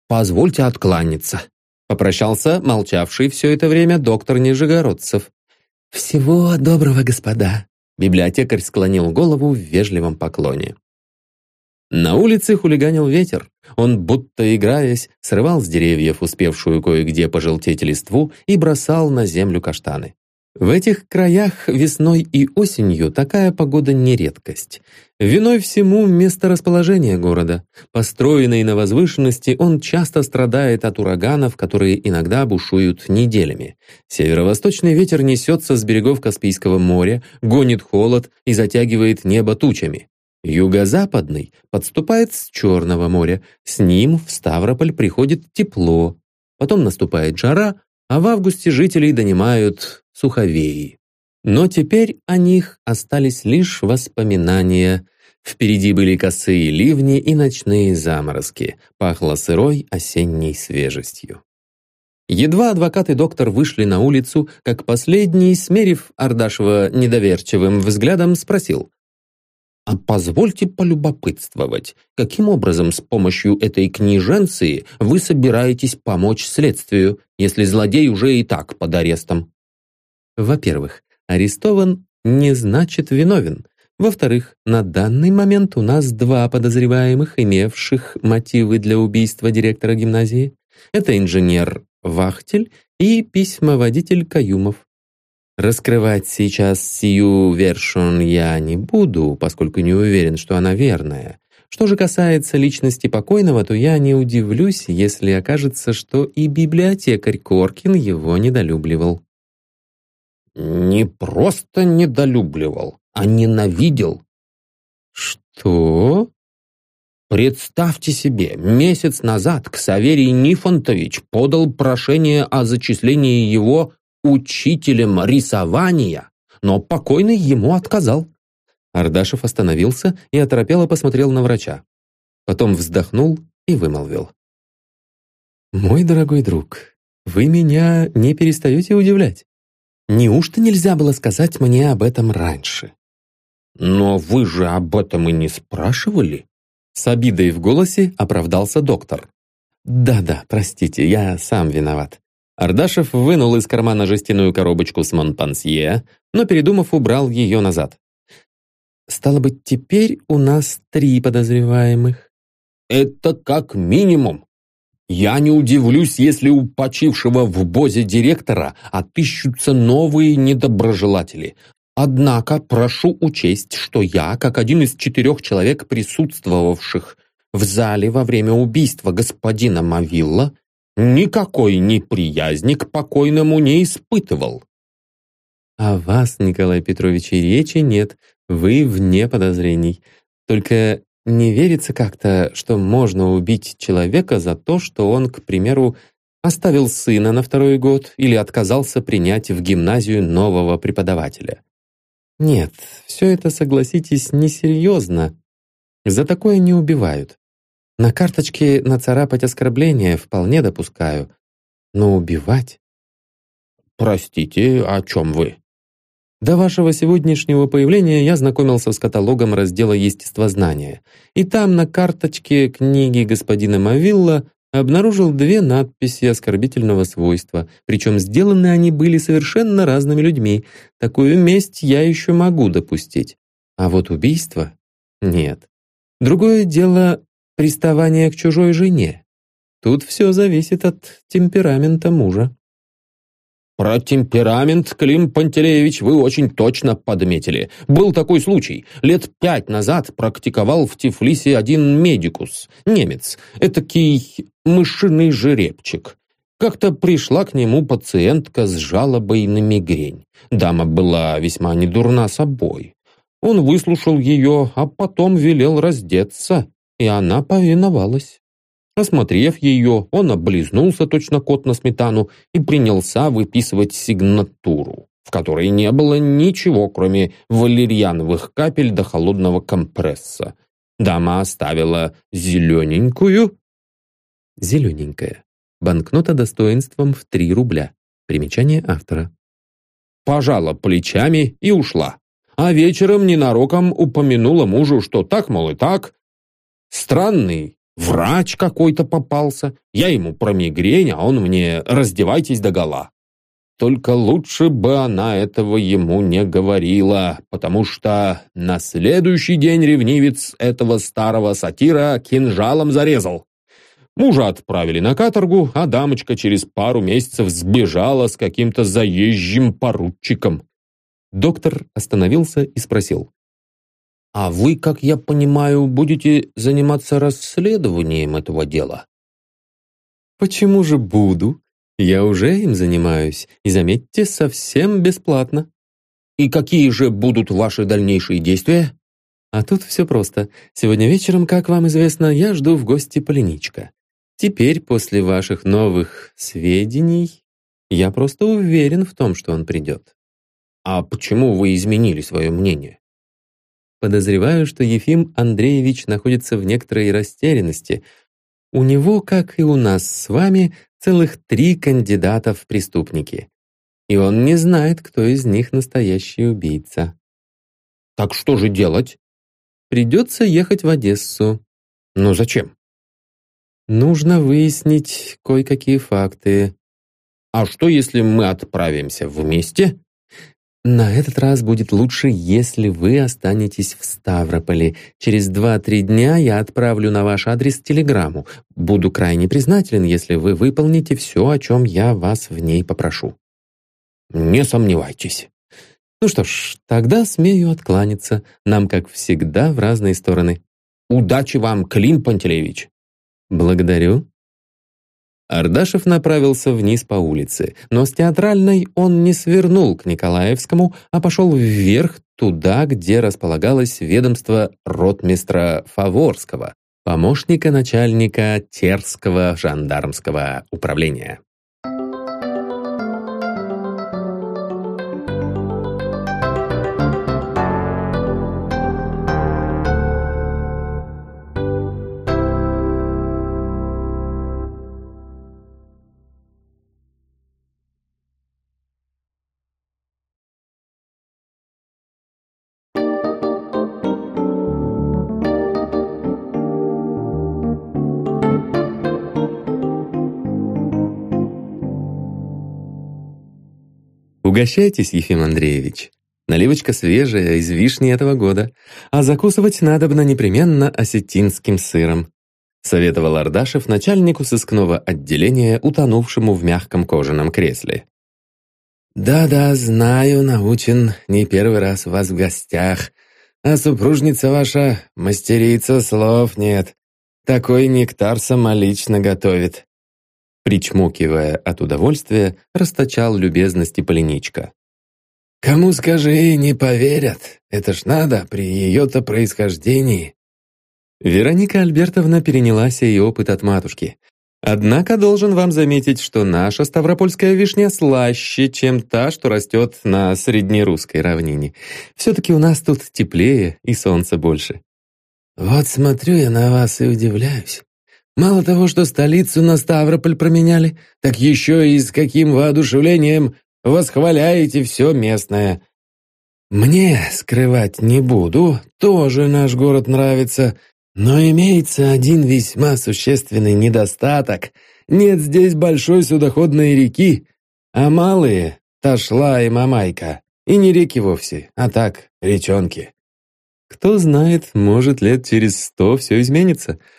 «Позвольте откланяться», попрощался молчавший все это время доктор Нижегородцев. «Всего доброго, господа!» Библиотекарь склонил голову в вежливом поклоне. На улице хулиганил ветер. Он, будто играясь, срывал с деревьев успевшую кое-где пожелтеть листву и бросал на землю каштаны. В этих краях весной и осенью такая погода не редкость. Виной всему месторасположение города. Построенный на возвышенности, он часто страдает от ураганов, которые иногда бушуют неделями. Северо-восточный ветер несется с берегов Каспийского моря, гонит холод и затягивает небо тучами. Юго-западный подступает с Черного моря, с ним в Ставрополь приходит тепло, потом наступает жара, а в августе жителей донимают суховеи. Но теперь о них остались лишь воспоминания. Впереди были косые ливни и ночные заморозки. Пахло сырой осенней свежестью. Едва адвокат и доктор вышли на улицу, как последний, смерив Ардашева недоверчивым взглядом, спросил. «А позвольте полюбопытствовать, каким образом с помощью этой книженции вы собираетесь помочь следствию, если злодей уже и так под арестом?» Во-первых, арестован не значит виновен. Во-вторых, на данный момент у нас два подозреваемых, имевших мотивы для убийства директора гимназии. Это инженер Вахтель и письмоводитель Каюмов. Раскрывать сейчас сию вершин я не буду, поскольку не уверен, что она верная. Что же касается личности покойного, то я не удивлюсь, если окажется, что и библиотекарь Коркин его недолюбливал. «Не просто недолюбливал, а ненавидел». «Что?» Представьте себе, месяц назад Ксаверий Нифонтович подал прошение о зачислении его учителем рисования, но покойный ему отказал. Ардашев остановился и оторопело посмотрел на врача. Потом вздохнул и вымолвил. «Мой дорогой друг, вы меня не перестаете удивлять. Неужто нельзя было сказать мне об этом раньше?» «Но вы же об этом и не спрашивали?» С обидой в голосе оправдался доктор. «Да-да, простите, я сам виноват». Ардашев вынул из кармана жестяную коробочку с Монпансье, но, передумав, убрал ее назад. «Стало быть, теперь у нас три подозреваемых». «Это как минимум. Я не удивлюсь, если у почившего в Бозе директора отыщутся новые недоброжелатели. Однако прошу учесть, что я, как один из четырех человек, присутствовавших в зале во время убийства господина Мавилла, никакой неприязни к покойному не испытывал. А вас, Николай Петрович, и речи нет, вы вне подозрений. Только не верится как-то, что можно убить человека за то, что он, к примеру, оставил сына на второй год или отказался принять в гимназию нового преподавателя. Нет, все это, согласитесь, несерьезно. За такое не убивают. На карточке нацарапать оскорбление вполне допускаю. Но убивать? Простите, о чем вы? До вашего сегодняшнего появления я знакомился с каталогом раздела естествознания. И там на карточке книги господина Мавилла обнаружил две надписи оскорбительного свойства, причем сделаны они были совершенно разными людьми. Такую месть я еще могу допустить. А вот убийство — нет. Другое дело — приставание к чужой жене. Тут все зависит от темперамента мужа. Про темперамент, Клим Пантелеевич, вы очень точно подметили. Был такой случай. Лет пять назад практиковал в Тифлисе один медикус, немец, этакий мышиный жеребчик. Как-то пришла к нему пациентка с жалобой на мигрень. Дама была весьма недурна собой. Он выслушал ее, а потом велел раздеться, и она повиновалась. Осмотрев ее, он облизнулся точно кот на сметану и принялся выписывать сигнатуру, в которой не было ничего, кроме валерьяновых капель до холодного компресса. Дама оставила зелененькую. Зелененькая. Банкнота достоинством в 3 рубля. Примечание автора. Пожала плечами и ушла. А вечером ненароком упомянула мужу, что так, мол, и так. Странный Врач какой-то попался. Я ему про мигрень, а он мне «раздевайтесь догола». Только лучше бы она этого ему не говорила, потому что на следующий день ревнивец этого старого сатира кинжалом зарезал. Мужа отправили на каторгу, а дамочка через пару месяцев сбежала с каким-то заезжим поручиком. Доктор остановился и спросил. А вы, как я понимаю, будете заниматься расследованием этого дела? Почему же буду? Я уже им занимаюсь, и, заметьте, совсем бесплатно. И какие же будут ваши дальнейшие действия? А тут все просто. Сегодня вечером, как вам известно, я жду в гости Полиничка. Теперь, после ваших новых сведений, я просто уверен в том, что он придет. А почему вы изменили свое мнение? Подозреваю, что Ефим Андреевич находится в некоторой растерянности. У него, как и у нас с вами, целых три кандидата в преступники. И он не знает, кто из них настоящий убийца. Так что же делать? Придется ехать в Одессу. Ну зачем? Нужно выяснить кое-какие факты. А что, если мы отправимся вместе? На этот раз будет лучше, если вы останетесь в Ставрополе. Через два-три дня я отправлю на ваш адрес телеграмму. Буду крайне признателен, если вы выполните все, о чем я вас в ней попрошу. Не сомневайтесь. Ну что ж, тогда смею откланяться. Нам, как всегда, в разные стороны. Удачи вам, Клим Пантелеевич. Благодарю. Ардашев направился вниз по улице, но с театральной он не свернул к Николаевскому, а пошел вверх туда, где располагалось ведомство ротмистра Фаворского, помощника начальника Терского жандармского управления. Угощайтесь, Ефим Андреевич. Наливочка свежая, из вишни этого года. А закусывать надобно непременно осетинским сыром. Советовал Ардашев начальнику сыскного отделения, утонувшему в мягком кожаном кресле. «Да-да, знаю, научен, не первый раз у вас в гостях. А супружница ваша, мастерица, слов нет. Такой нектар самолично готовит причмокивая от удовольствия, расточал любезности Полиничка. «Кому скажи, не поверят. Это ж надо при ее-то происхождении». Вероника Альбертовна переняла сей опыт от матушки. Однако должен вам заметить, что наша ставропольская вишня слаще, чем та, что растет на среднерусской равнине. Все-таки у нас тут теплее и солнца больше. Вот смотрю я на вас и удивляюсь. Мало того, что столицу на Ставрополь променяли, так еще и с каким воодушевлением восхваляете все местное. Мне, скрывать не буду, тоже наш город нравится, но имеется один весьма существенный недостаток. Нет здесь большой судоходной реки, а малые — Ташла и Мамайка. И не реки вовсе, а так, речонки. Кто знает, может, лет через сто все изменится —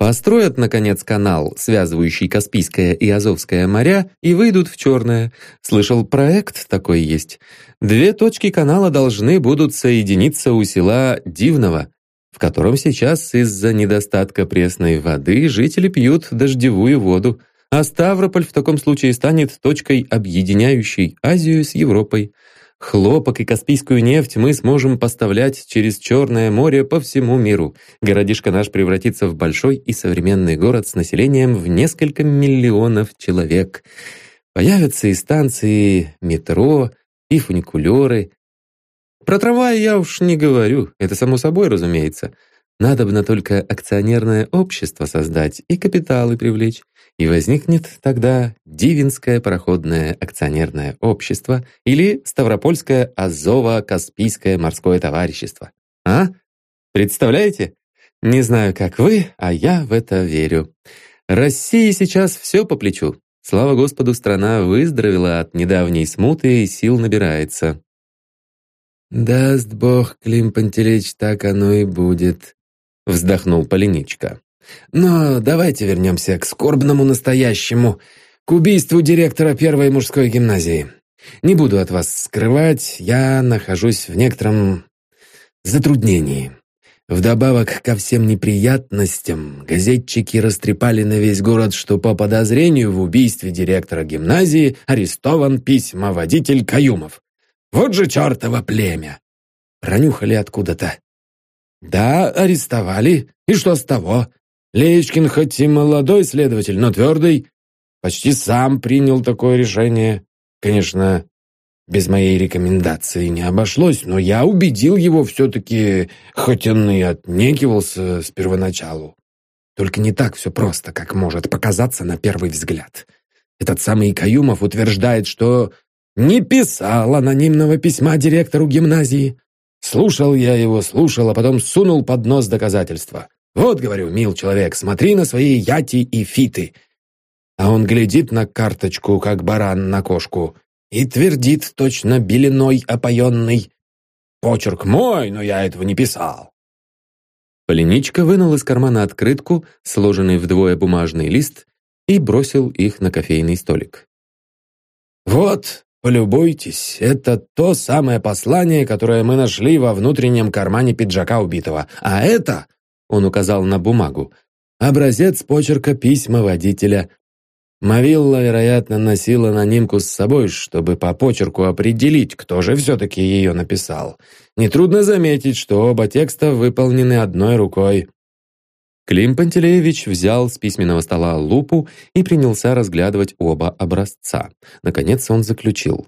Построят, наконец, канал, связывающий Каспийское и Азовское моря, и выйдут в Черное. Слышал, проект такой есть. Две точки канала должны будут соединиться у села Дивного, в котором сейчас из-за недостатка пресной воды жители пьют дождевую воду, а Ставрополь в таком случае станет точкой, объединяющей Азию с Европой. Хлопок и каспийскую нефть мы сможем поставлять через Черное море по всему миру. Городишко наш превратится в большой и современный город с населением в несколько миллионов человек. Появятся и станции метро, и фуникулеры. Про трамваи я уж не говорю, это само собой разумеется. Надобно только акционерное общество создать и капиталы привлечь. И возникнет тогда Дивинское пароходное акционерное общество или Ставропольское Азово-Каспийское морское товарищество. А? Представляете? Не знаю, как вы, а я в это верю. России сейчас все по плечу. Слава Господу, страна выздоровела от недавней смуты и сил набирается. «Даст Бог, Клим Пантелеич, так оно и будет», — вздохнул Полиничка. Но давайте вернемся к скорбному настоящему, к убийству директора первой мужской гимназии. Не буду от вас скрывать, я нахожусь в некотором затруднении. Вдобавок ко всем неприятностям, газетчики растрепали на весь город, что по подозрению в убийстве директора гимназии арестован письмоводитель Каюмов. Вот же чертово племя! Пронюхали откуда-то. Да, арестовали. И что с того? Леечкин хоть и молодой следователь, но твердый, почти сам принял такое решение. Конечно, без моей рекомендации не обошлось, но я убедил его все-таки, хоть он и отнекивался с первоначалу. Только не так все просто, как может показаться на первый взгляд. Этот самый Каюмов утверждает, что не писал анонимного письма директору гимназии. Слушал я его, слушал, а потом сунул под нос доказательства. Вот, говорю, мил человек, смотри на свои яти и фиты. А он глядит на карточку, как баран на кошку, и твердит точно белиной опоенный. Почерк мой, но я этого не писал. Поленичка вынул из кармана открытку, сложенный вдвое бумажный лист, и бросил их на кофейный столик. «Вот, полюбуйтесь, это то самое послание, которое мы нашли во внутреннем кармане пиджака убитого. А это, — он указал на бумагу, — образец почерка письма водителя. Мавилла, вероятно, носила анонимку с собой, чтобы по почерку определить, кто же все-таки ее написал. Нетрудно заметить, что оба текста выполнены одной рукой. Клим Пантелеевич взял с письменного стола лупу и принялся разглядывать оба образца. Наконец он заключил.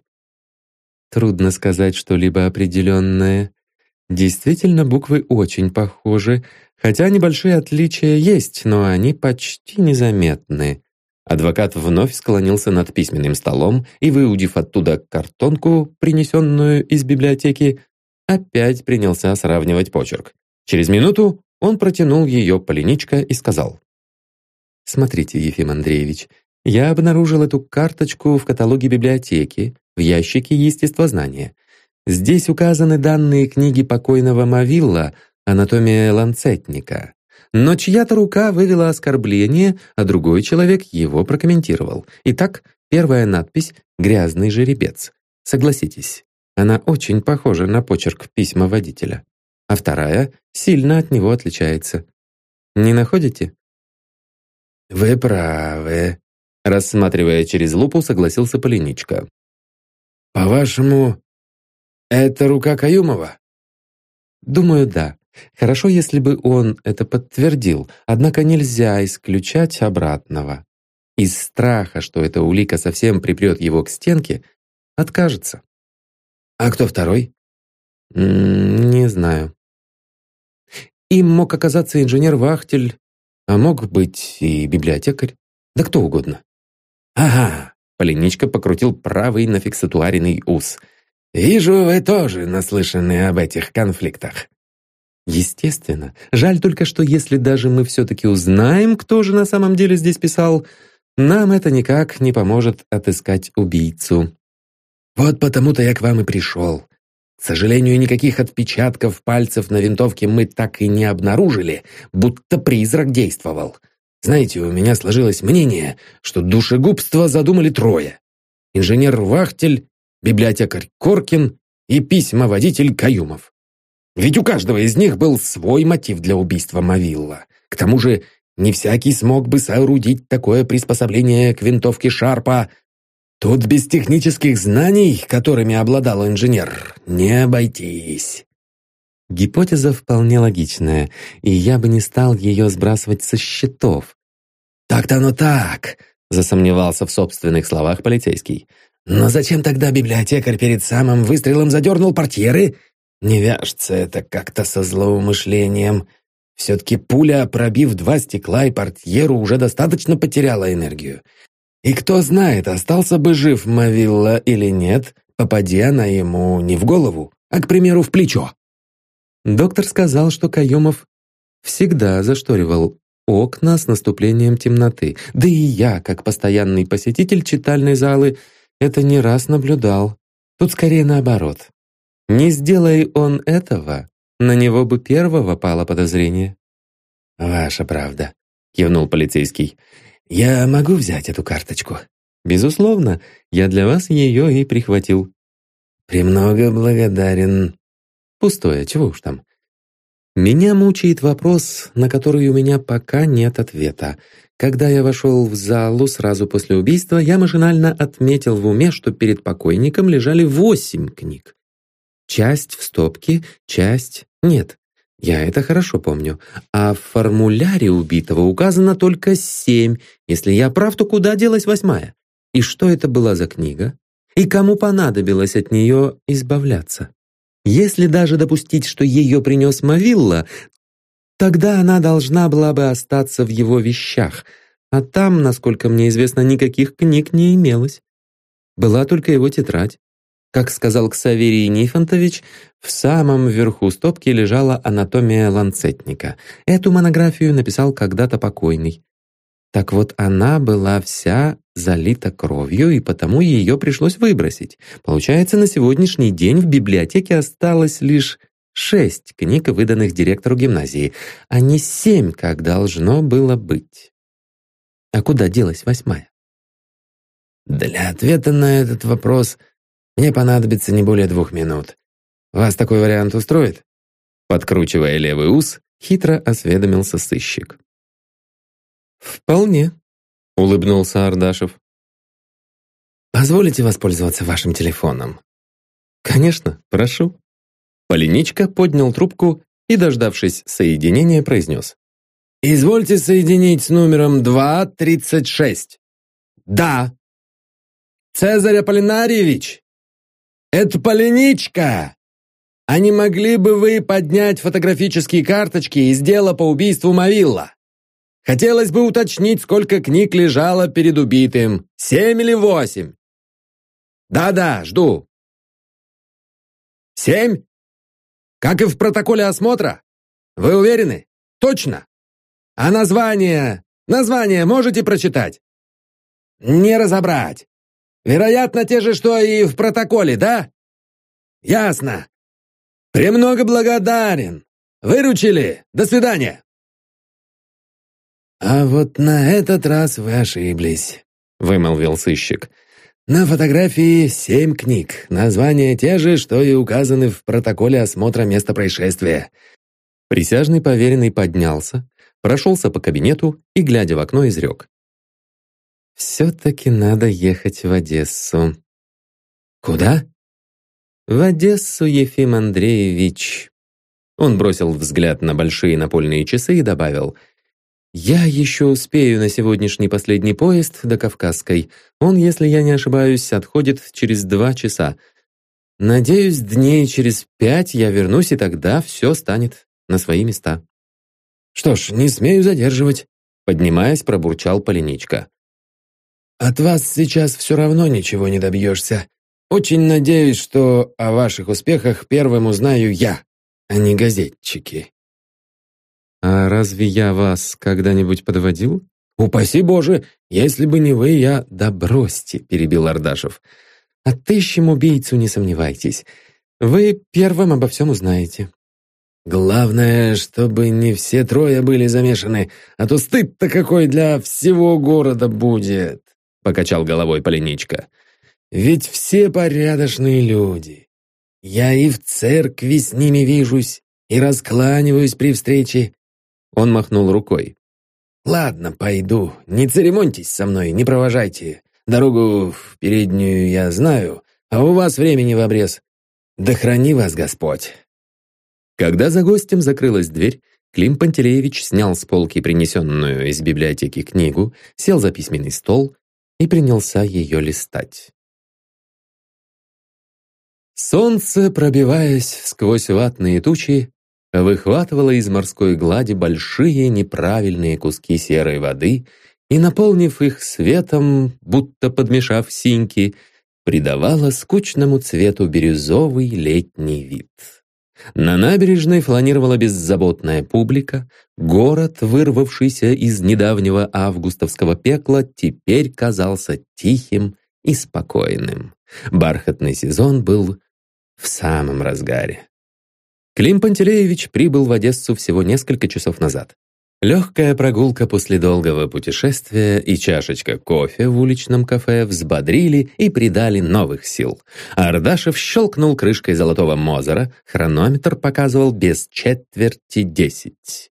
Трудно сказать что-либо определенное. Действительно, буквы очень похожи, хотя небольшие отличия есть, но они почти незаметны. Адвокат вновь склонился над письменным столом и, выудив оттуда картонку, принесенную из библиотеки, опять принялся сравнивать почерк. Через минуту он протянул ее Полиничка и сказал. «Смотрите, Ефим Андреевич, я обнаружил эту карточку в каталоге библиотеки, в ящике естествознания. Здесь указаны данные книги покойного Мавилла «Анатомия ланцетника». Но чья-то рука вывела оскорбление, а другой человек его прокомментировал. Итак, первая надпись «Грязный жеребец». Согласитесь, она очень похожа на почерк письма водителя. А вторая сильно от него отличается. Не находите? «Вы правы», — рассматривая через лупу, согласился Полиничка. «По-вашему, это рука Каюмова?» «Думаю, да. Хорошо, если бы он это подтвердил, однако нельзя исключать обратного. Из страха, что эта улика совсем припрет его к стенке, откажется. А кто второй? Не знаю. Им мог оказаться инженер-вахтель, а мог быть и библиотекарь, да кто угодно. Ага, Полиничка покрутил правый на фиксатуаренный ус. «Вижу, вы тоже наслышаны об этих конфликтах. Естественно. Жаль только, что если даже мы все-таки узнаем, кто же на самом деле здесь писал, нам это никак не поможет отыскать убийцу. Вот потому-то я к вам и пришел. К сожалению, никаких отпечатков пальцев на винтовке мы так и не обнаружили, будто призрак действовал. Знаете, у меня сложилось мнение, что душегубство задумали трое. Инженер-вахтель, библиотекарь Коркин и письма-водитель Каюмов. Ведь у каждого из них был свой мотив для убийства Мавилла. К тому же, не всякий смог бы соорудить такое приспособление к винтовке Шарпа. Тут без технических знаний, которыми обладал инженер, не обойтись. Гипотеза вполне логичная, и я бы не стал ее сбрасывать со счетов. «Так-то оно так», — засомневался в собственных словах полицейский. «Но зачем тогда библиотекарь перед самым выстрелом задернул портьеры не вяжется это как-то со злоумышлением. Все-таки пуля, пробив два стекла и портьеру, уже достаточно потеряла энергию. И кто знает, остался бы жив Мавилла или нет, попади она ему не в голову, а, к примеру, в плечо. Доктор сказал, что Каюмов всегда зашторивал окна с наступлением темноты. Да и я, как постоянный посетитель читальной залы, это не раз наблюдал. Тут скорее наоборот. Не сделай он этого, на него бы первого пало подозрение. «Ваша правда», — кивнул полицейский. «Я могу взять эту карточку?» «Безусловно, я для вас ее и прихватил». «Премного благодарен». «Пустое, чего уж там». Меня мучает вопрос, на который у меня пока нет ответа. Когда я вошел в залу сразу после убийства, я машинально отметил в уме, что перед покойником лежали восемь книг. Часть в стопке, часть нет. Я это хорошо помню. А в формуляре убитого указано только семь. Если я прав, то куда делась восьмая? И что это была за книга? И кому понадобилось от нее избавляться? Если даже допустить, что ее принес Мавилла, тогда она должна была бы остаться в его вещах, а там, насколько мне известно, никаких книг не имелось. Была только его тетрадь. Как сказал Ксаверий Нифонтович, в самом верху стопки лежала анатомия ланцетника. Эту монографию написал когда-то покойный. Так вот, она была вся залита кровью, и потому ее пришлось выбросить. Получается, на сегодняшний день в библиотеке осталось лишь шесть книг, выданных директору гимназии, а не семь, как должно было быть. А куда делась восьмая? Для ответа на этот вопрос мне понадобится не более двух минут. Вас такой вариант устроит? Подкручивая левый ус, хитро осведомился сыщик. «Вполне», — улыбнулся Ардашев. «Позволите воспользоваться вашим телефоном?» «Конечно, прошу». Полиничка поднял трубку и, дождавшись соединения, произнес. «Извольте соединить с номером 236». «Да». «Цезарь Аполлинарьевич, это Полиничка. А не могли бы вы поднять фотографические карточки из дела по убийству Мавилла?» Хотелось бы уточнить, сколько книг лежало перед убитым. Семь или восемь? Да-да, жду. Семь? Как и в протоколе осмотра? Вы уверены? Точно? А название? Название можете прочитать? Не разобрать. Вероятно, те же, что и в протоколе, да? Ясно. Премного благодарен. Выручили. До свидания. «А вот на этот раз вы ошиблись», — вымолвил сыщик. «На фотографии семь книг. Названия те же, что и указаны в протоколе осмотра места происшествия». Присяжный поверенный поднялся, прошелся по кабинету и, глядя в окно, изрек. «Все-таки надо ехать в Одессу». «Куда?» «В Одессу, Ефим Андреевич». Он бросил взгляд на большие напольные часы и добавил — я еще успею на сегодняшний последний поезд до Кавказской. Он, если я не ошибаюсь, отходит через два часа. Надеюсь, дней через пять я вернусь, и тогда все станет на свои места. Что ж, не смею задерживать, поднимаясь, пробурчал Полиничка. От вас сейчас все равно ничего не добьешься. Очень надеюсь, что о ваших успехах первым узнаю я, а не газетчики. «А разве я вас когда-нибудь подводил?» «Упаси Боже, если бы не вы, я...» «Да бросьте», — перебил Ардашев. «Отыщем убийцу, не сомневайтесь. Вы первым обо всем узнаете». «Главное, чтобы не все трое были замешаны, а то стыд-то какой для всего города будет», — покачал головой Полиничка. «Ведь все порядочные люди. Я и в церкви с ними вижусь, и раскланиваюсь при встрече, он махнул рукой. «Ладно, пойду. Не церемоньтесь со мной, не провожайте. Дорогу в переднюю я знаю, а у вас времени в обрез. Да храни вас Господь!» Когда за гостем закрылась дверь, Клим Пантелеевич снял с полки принесенную из библиотеки книгу, сел за письменный стол и принялся ее листать. Солнце, пробиваясь сквозь ватные тучи, выхватывала из морской глади большие неправильные куски серой воды и, наполнив их светом, будто подмешав синьки, придавала скучному цвету бирюзовый летний вид. На набережной фланировала беззаботная публика, город, вырвавшийся из недавнего августовского пекла, теперь казался тихим и спокойным. Бархатный сезон был в самом разгаре. Клим Пантелеевич прибыл в Одессу всего несколько часов назад. Легкая прогулка после долгого путешествия и чашечка кофе в уличном кафе взбодрили и придали новых сил. Ардашев щелкнул крышкой золотого Мозера, хронометр показывал без четверти десять.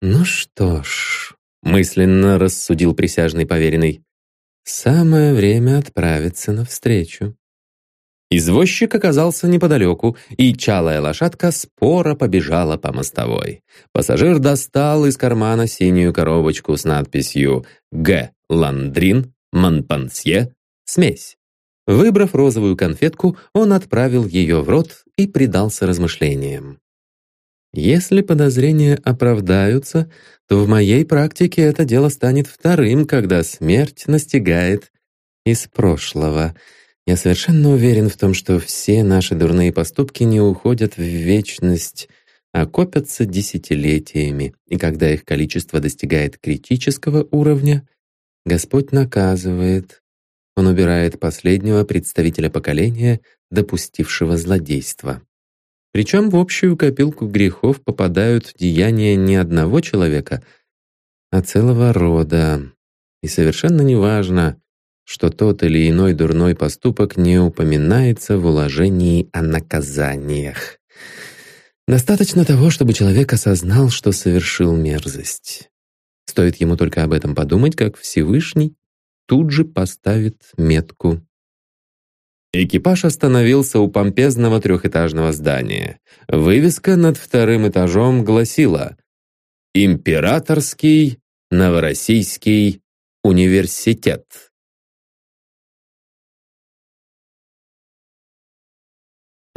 «Ну что ж», — мысленно рассудил присяжный поверенный, «самое время отправиться навстречу». Извозчик оказался неподалеку, и чалая лошадка споро побежала по мостовой. Пассажир достал из кармана синюю коробочку с надписью «Г. Ландрин, Монпансье, смесь». Выбрав розовую конфетку, он отправил ее в рот и предался размышлениям. Если подозрения оправдаются, то в моей практике это дело станет вторым, когда смерть настигает из прошлого. Я совершенно уверен в том, что все наши дурные поступки не уходят в вечность, а копятся десятилетиями, и когда их количество достигает критического уровня, Господь наказывает. Он убирает последнего представителя поколения, допустившего злодейство. Причем в общую копилку грехов попадают деяния не одного человека, а целого рода. И совершенно неважно, что тот или иной дурной поступок не упоминается в уложении о наказаниях. Достаточно того, чтобы человек осознал, что совершил мерзость. Стоит ему только об этом подумать, как Всевышний тут же поставит метку Экипаж остановился у помпезного трехэтажного здания. Вывеска над вторым этажом гласила «Императорский Новороссийский университет».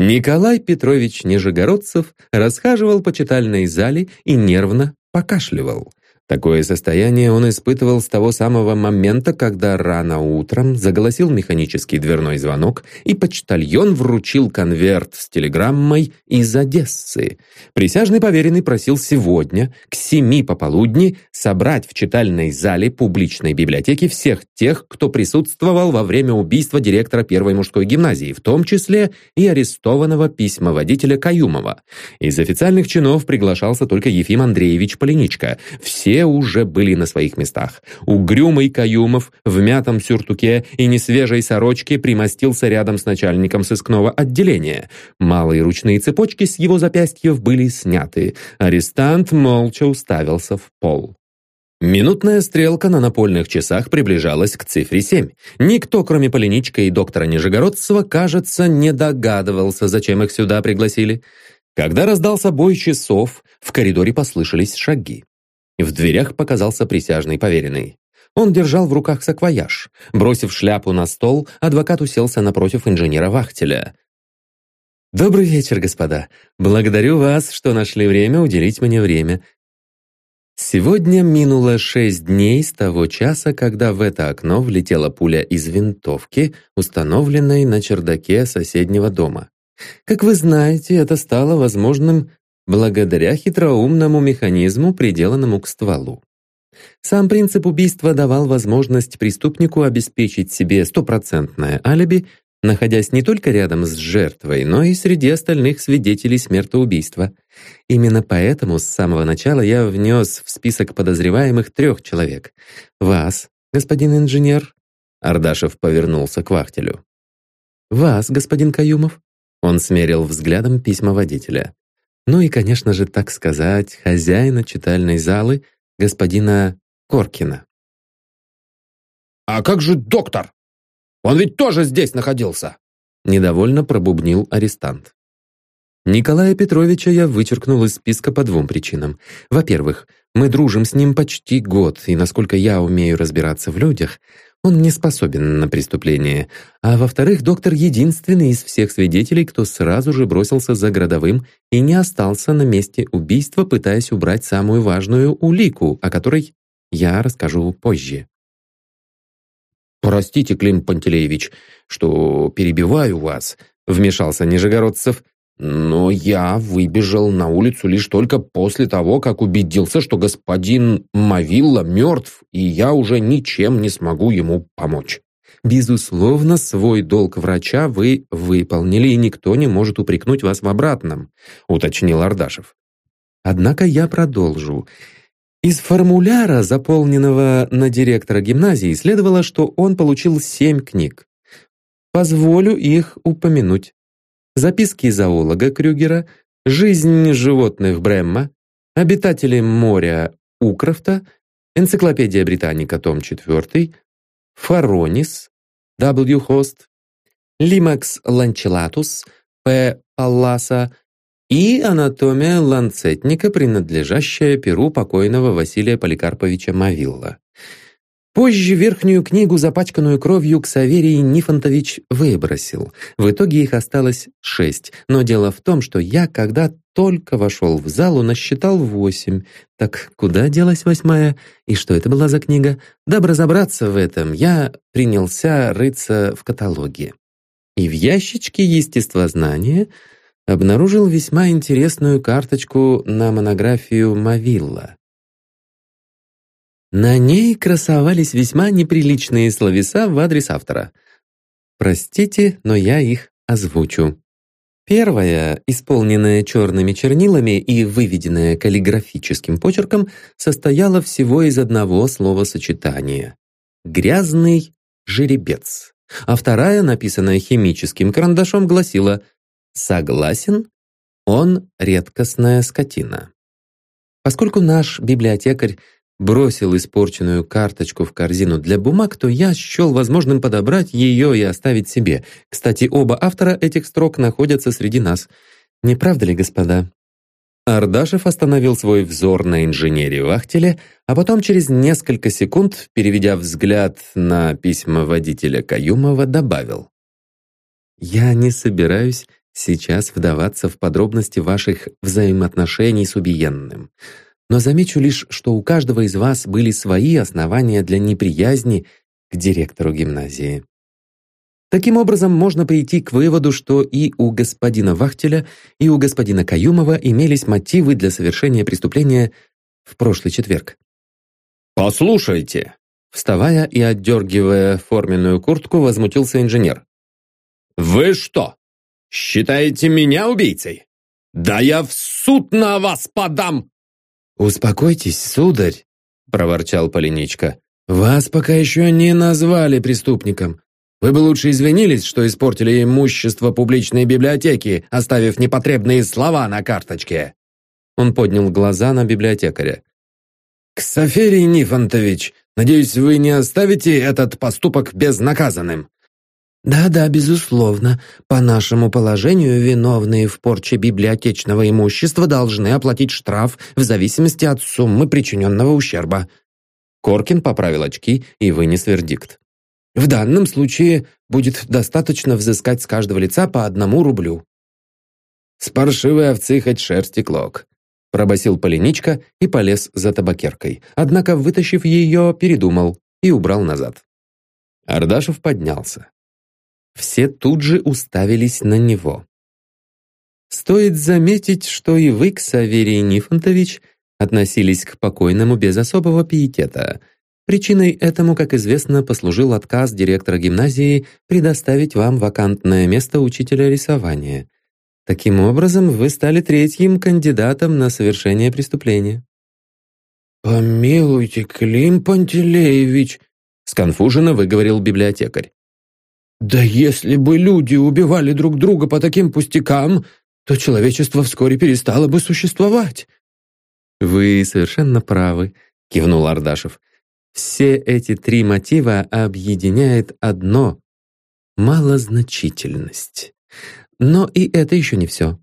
Николай Петрович Нижегородцев расхаживал по читальной зале и нервно покашливал. Такое состояние он испытывал с того самого момента, когда рано утром заголосил механический дверной звонок, и почтальон вручил конверт с телеграммой из Одессы. Присяжный поверенный просил сегодня, к семи пополудни, собрать в читальной зале публичной библиотеки всех тех, кто присутствовал во время убийства директора первой мужской гимназии, в том числе и арестованного письмоводителя Каюмова. Из официальных чинов приглашался только Ефим Андреевич Полиничка. Все уже были на своих местах. Угрюмый Каюмов в мятом сюртуке и несвежей сорочке примостился рядом с начальником сыскного отделения. Малые ручные цепочки с его запястьев были сняты. Арестант молча уставился в пол. Минутная стрелка на напольных часах приближалась к цифре 7. Никто, кроме Полиничка и доктора Нижегородцева, кажется, не догадывался, зачем их сюда пригласили. Когда раздался бой часов, в коридоре послышались шаги. В дверях показался присяжный поверенный. Он держал в руках саквояж. Бросив шляпу на стол, адвокат уселся напротив инженера-вахтеля. «Добрый вечер, господа. Благодарю вас, что нашли время уделить мне время. Сегодня минуло шесть дней с того часа, когда в это окно влетела пуля из винтовки, установленной на чердаке соседнего дома. Как вы знаете, это стало возможным благодаря хитроумному механизму, приделанному к стволу. Сам принцип убийства давал возможность преступнику обеспечить себе стопроцентное алиби, находясь не только рядом с жертвой, но и среди остальных свидетелей смертоубийства. Именно поэтому с самого начала я внес в список подозреваемых трех человек. Вас, господин инженер. Ардашев повернулся к вахтелю. Вас, господин Каюмов. Он смерил взглядом письма водителя. Ну и, конечно же, так сказать, хозяина читальной залы, господина Коркина. «А как же доктор? Он ведь тоже здесь находился!» Недовольно пробубнил арестант. Николая Петровича я вычеркнул из списка по двум причинам. Во-первых, мы дружим с ним почти год, и насколько я умею разбираться в людях, он не способен на преступление. А во-вторых, доктор единственный из всех свидетелей, кто сразу же бросился за городовым и не остался на месте убийства, пытаясь убрать самую важную улику, о которой я расскажу позже. «Простите, Клим Пантелеевич, что перебиваю вас», — вмешался Нижегородцев. Но я выбежал на улицу лишь только после того, как убедился, что господин Мавилла мертв, и я уже ничем не смогу ему помочь. Безусловно, свой долг врача вы выполнили, и никто не может упрекнуть вас в обратном, уточнил Ардашев. Однако я продолжу. Из формуляра, заполненного на директора гимназии, следовало, что он получил семь книг. Позволю их упомянуть записки зоолога Крюгера, жизнь животных Бремма, обитатели моря Укрофта, энциклопедия Британика, том 4, Фаронис, W. Хост, Limax lanceolatus, П. Палласа и анатомия ланцетника, принадлежащая перу покойного Василия Поликарповича Мавилла. Позже верхнюю книгу, запачканную кровью, Ксаверий Нифонтович выбросил. В итоге их осталось шесть. Но дело в том, что я, когда только вошел в залу, насчитал восемь. Так куда делась восьмая? И что это была за книга? Дабы разобраться в этом, я принялся рыться в каталоге. И в ящичке естествознания обнаружил весьма интересную карточку на монографию Мавилла. На ней красовались весьма неприличные словеса в адрес автора. Простите, но я их озвучу. Первая, исполненная черными чернилами и выведенная каллиграфическим почерком, состояла всего из одного словосочетания «грязный жеребец», а вторая, написанная химическим карандашом, гласила «Согласен, он редкостная скотина». Поскольку наш библиотекарь бросил испорченную карточку в корзину для бумаг, то я счел возможным подобрать ее и оставить себе. Кстати, оба автора этих строк находятся среди нас. Не правда ли, господа? Ардашев остановил свой взор на инженере Вахтеле, а потом через несколько секунд, переведя взгляд на письма водителя Каюмова, добавил. «Я не собираюсь сейчас вдаваться в подробности ваших взаимоотношений с убиенным но замечу лишь, что у каждого из вас были свои основания для неприязни к директору гимназии. Таким образом, можно прийти к выводу, что и у господина Вахтеля, и у господина Каюмова имелись мотивы для совершения преступления в прошлый четверг. «Послушайте!» Вставая и отдергивая форменную куртку, возмутился инженер. «Вы что, считаете меня убийцей? Да я в суд на вас подам!» «Успокойтесь, сударь», — проворчал Полиничка. «Вас пока еще не назвали преступником. Вы бы лучше извинились, что испортили имущество публичной библиотеки, оставив непотребные слова на карточке». Он поднял глаза на библиотекаря. «Ксаферий Нифонтович, надеюсь, вы не оставите этот поступок безнаказанным?» Да-да, безусловно. По нашему положению, виновные в порче библиотечного имущества должны оплатить штраф в зависимости от суммы причиненного ущерба. Коркин поправил очки и вынес вердикт. В данном случае будет достаточно взыскать с каждого лица по одному рублю. С паршивой овцы хоть шерсти клок. Пробасил Полиничка и полез за табакеркой. Однако, вытащив ее, передумал и убрал назад. Ардашев поднялся. Все тут же уставились на него. Стоит заметить, что и вы, Ксаверий Нифонтович, относились к покойному без особого пиетета. Причиной этому, как известно, послужил отказ директора гимназии предоставить вам вакантное место учителя рисования. Таким образом, вы стали третьим кандидатом на совершение преступления. «Помилуйте, Клим Пантелеевич», — сконфуженно выговорил библиотекарь. Да если бы люди убивали друг друга по таким пустякам, то человечество вскоре перестало бы существовать. Вы совершенно правы, кивнул Ардашев. Все эти три мотива объединяет одно — малозначительность. Но и это еще не все.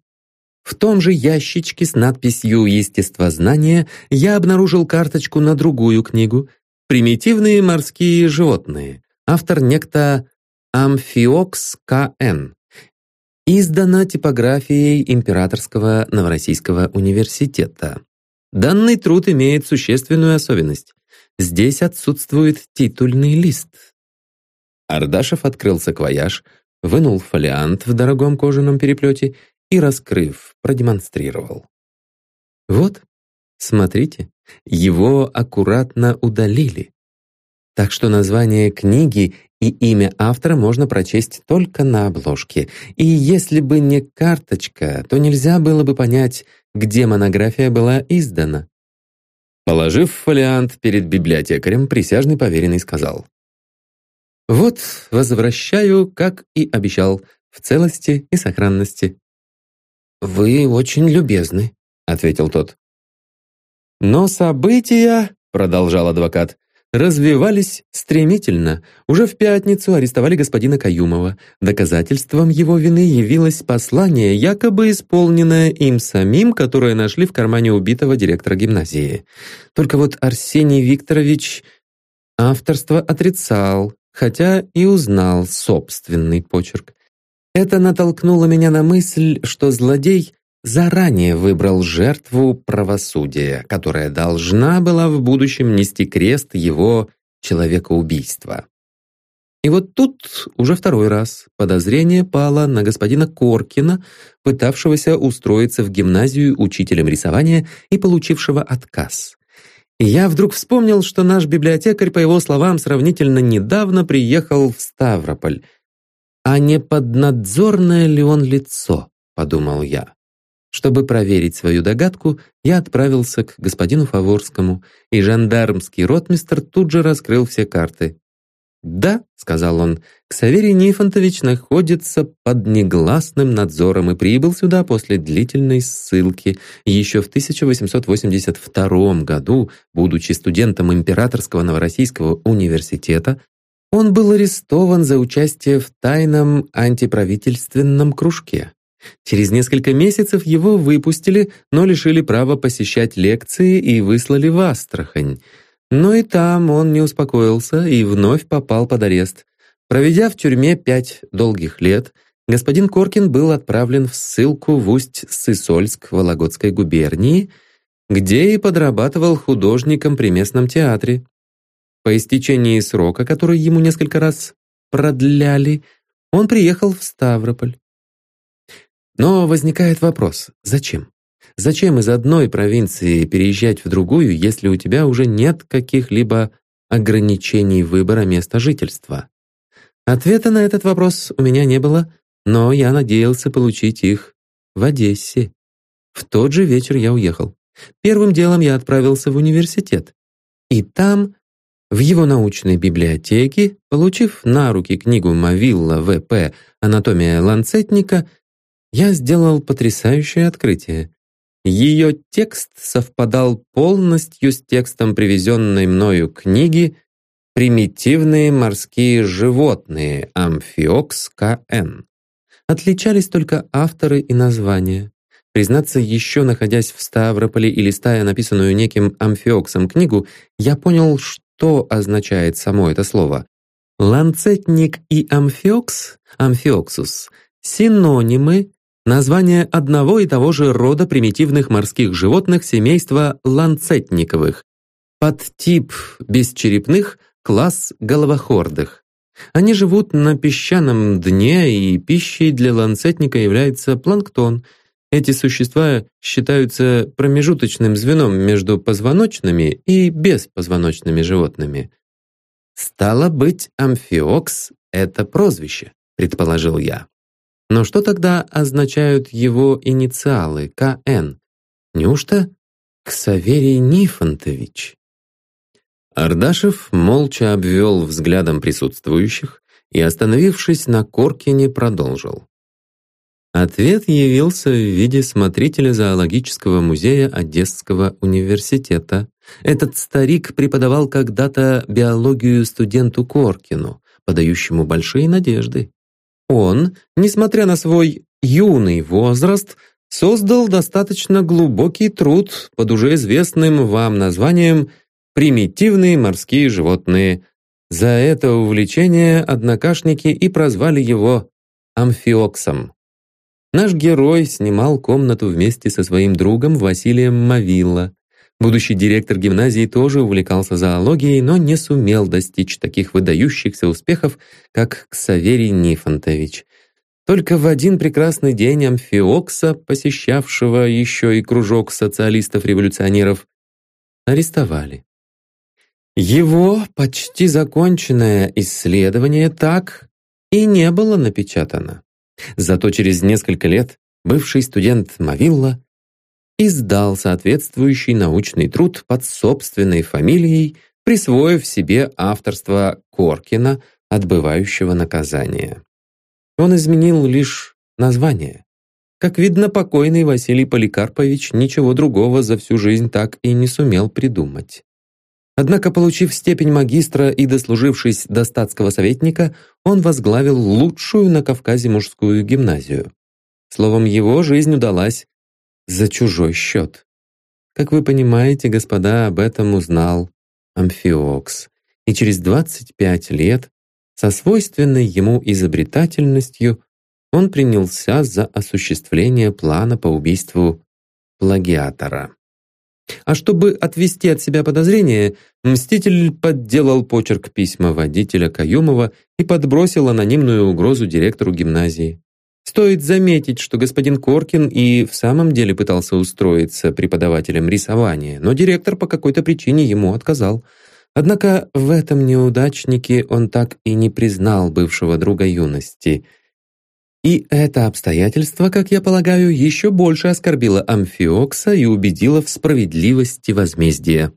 В том же ящичке с надписью «Естествознание» я обнаружил карточку на другую книгу «Примитивные морские животные». Автор некто Амфиокс К.Н. Издана типографией Императорского Новороссийского университета. Данный труд имеет существенную особенность. Здесь отсутствует титульный лист. Ардашев открыл саквояж, вынул фолиант в дорогом кожаном переплете и, раскрыв, продемонстрировал. Вот, смотрите, его аккуратно удалили. Так что название книги и имя автора можно прочесть только на обложке. И если бы не карточка, то нельзя было бы понять, где монография была издана. Положив фолиант перед библиотекарем, присяжный поверенный сказал. «Вот, возвращаю, как и обещал, в целости и сохранности». «Вы очень любезны», — ответил тот. «Но события», — продолжал адвокат, развивались стремительно. Уже в пятницу арестовали господина Каюмова. Доказательством его вины явилось послание, якобы исполненное им самим, которое нашли в кармане убитого директора гимназии. Только вот Арсений Викторович Авторство отрицал, хотя и узнал собственный почерк. Это натолкнуло меня на мысль, что злодей заранее выбрал жертву правосудия, которая должна была в будущем нести крест его человекоубийства. И вот тут уже второй раз подозрение пало на господина Коркина, пытавшегося устроиться в гимназию учителем рисования и получившего отказ. Я вдруг вспомнил, что наш библиотекарь, по его словам, сравнительно недавно приехал в Ставрополь. А не поднадзорное ли он лицо, подумал я. Чтобы проверить свою догадку, я отправился к господину Фаворскому, и жандармский ротмистр тут же раскрыл все карты. «Да», — сказал он, — «Ксаверий Нифонтович находится под негласным надзором и прибыл сюда после длительной ссылки. Еще в 1882 году, будучи студентом Императорского Новороссийского университета, он был арестован за участие в тайном антиправительственном кружке. Через несколько месяцев его выпустили, но лишили права посещать лекции и выслали в Астрахань. Но и там он не успокоился и вновь попал под арест. Проведя в тюрьме пять долгих лет, господин Коркин был отправлен в ссылку в Усть-Сысольск Вологодской губернии, где и подрабатывал художником при местном театре. По истечении срока, который ему несколько раз продляли, он приехал в Ставрополь. Но возникает вопрос, зачем? Зачем из одной провинции переезжать в другую, если у тебя уже нет каких-либо ограничений выбора места жительства? Ответа на этот вопрос у меня не было, но я надеялся получить их в Одессе. В тот же вечер я уехал. Первым делом я отправился в университет. И там, в его научной библиотеке, получив на руки книгу Мавилла В.П. «Анатомия ланцетника», я сделал потрясающее открытие. Ее текст совпадал полностью с текстом привезенной мною книги «Примитивные морские животные. Амфиокс К.Н.». Отличались только авторы и названия. Признаться, еще находясь в Ставрополе и листая написанную неким амфиоксом книгу, я понял, что означает само это слово. Ланцетник и амфиокс, амфиоксус, синонимы название одного и того же рода примитивных морских животных семейства ланцетниковых, подтип бесчерепных, класс головохордых. Они живут на песчаном дне, и пищей для ланцетника является планктон. Эти существа считаются промежуточным звеном между позвоночными и беспозвоночными животными. «Стало быть, амфиокс — это прозвище», — предположил я. Но что тогда означают его инициалы КН? Неужто Ксаверий Нифонтович? Ардашев молча обвел взглядом присутствующих и, остановившись на Коркине, продолжил. Ответ явился в виде смотрителя зоологического музея Одесского университета. Этот старик преподавал когда-то биологию студенту Коркину, подающему большие надежды. Он, несмотря на свой юный возраст, создал достаточно глубокий труд под уже известным вам названием «Примитивные морские животные». За это увлечение однокашники и прозвали его амфиоксом. Наш герой снимал комнату вместе со своим другом Василием Мавилла. Будущий директор гимназии тоже увлекался зоологией, но не сумел достичь таких выдающихся успехов, как Ксаверий Нифонтович. Только в один прекрасный день Амфиокса, посещавшего еще и кружок социалистов-революционеров, арестовали. Его почти законченное исследование так и не было напечатано. Зато через несколько лет бывший студент Мавилла издал соответствующий научный труд под собственной фамилией, присвоив себе авторство Коркина, отбывающего наказание. Он изменил лишь название. Как видно, покойный Василий Поликарпович ничего другого за всю жизнь так и не сумел придумать. Однако, получив степень магистра и дослужившись до статского советника, он возглавил лучшую на Кавказе мужскую гимназию. Словом, его жизнь удалась за чужой счет. Как вы понимаете, господа, об этом узнал Амфиокс. и через 25 лет со свойственной ему изобретательностью он принялся за осуществление плана по убийству плагиатора. А чтобы отвести от себя подозрения, Мститель подделал почерк письма водителя Каюмова и подбросил анонимную угрозу директору гимназии. Стоит заметить, что господин Коркин и в самом деле пытался устроиться преподавателем рисования, но директор по какой-то причине ему отказал. Однако в этом неудачнике он так и не признал бывшего друга юности – и это обстоятельство, как я полагаю, еще больше оскорбило Амфиокса и убедило в справедливости возмездия.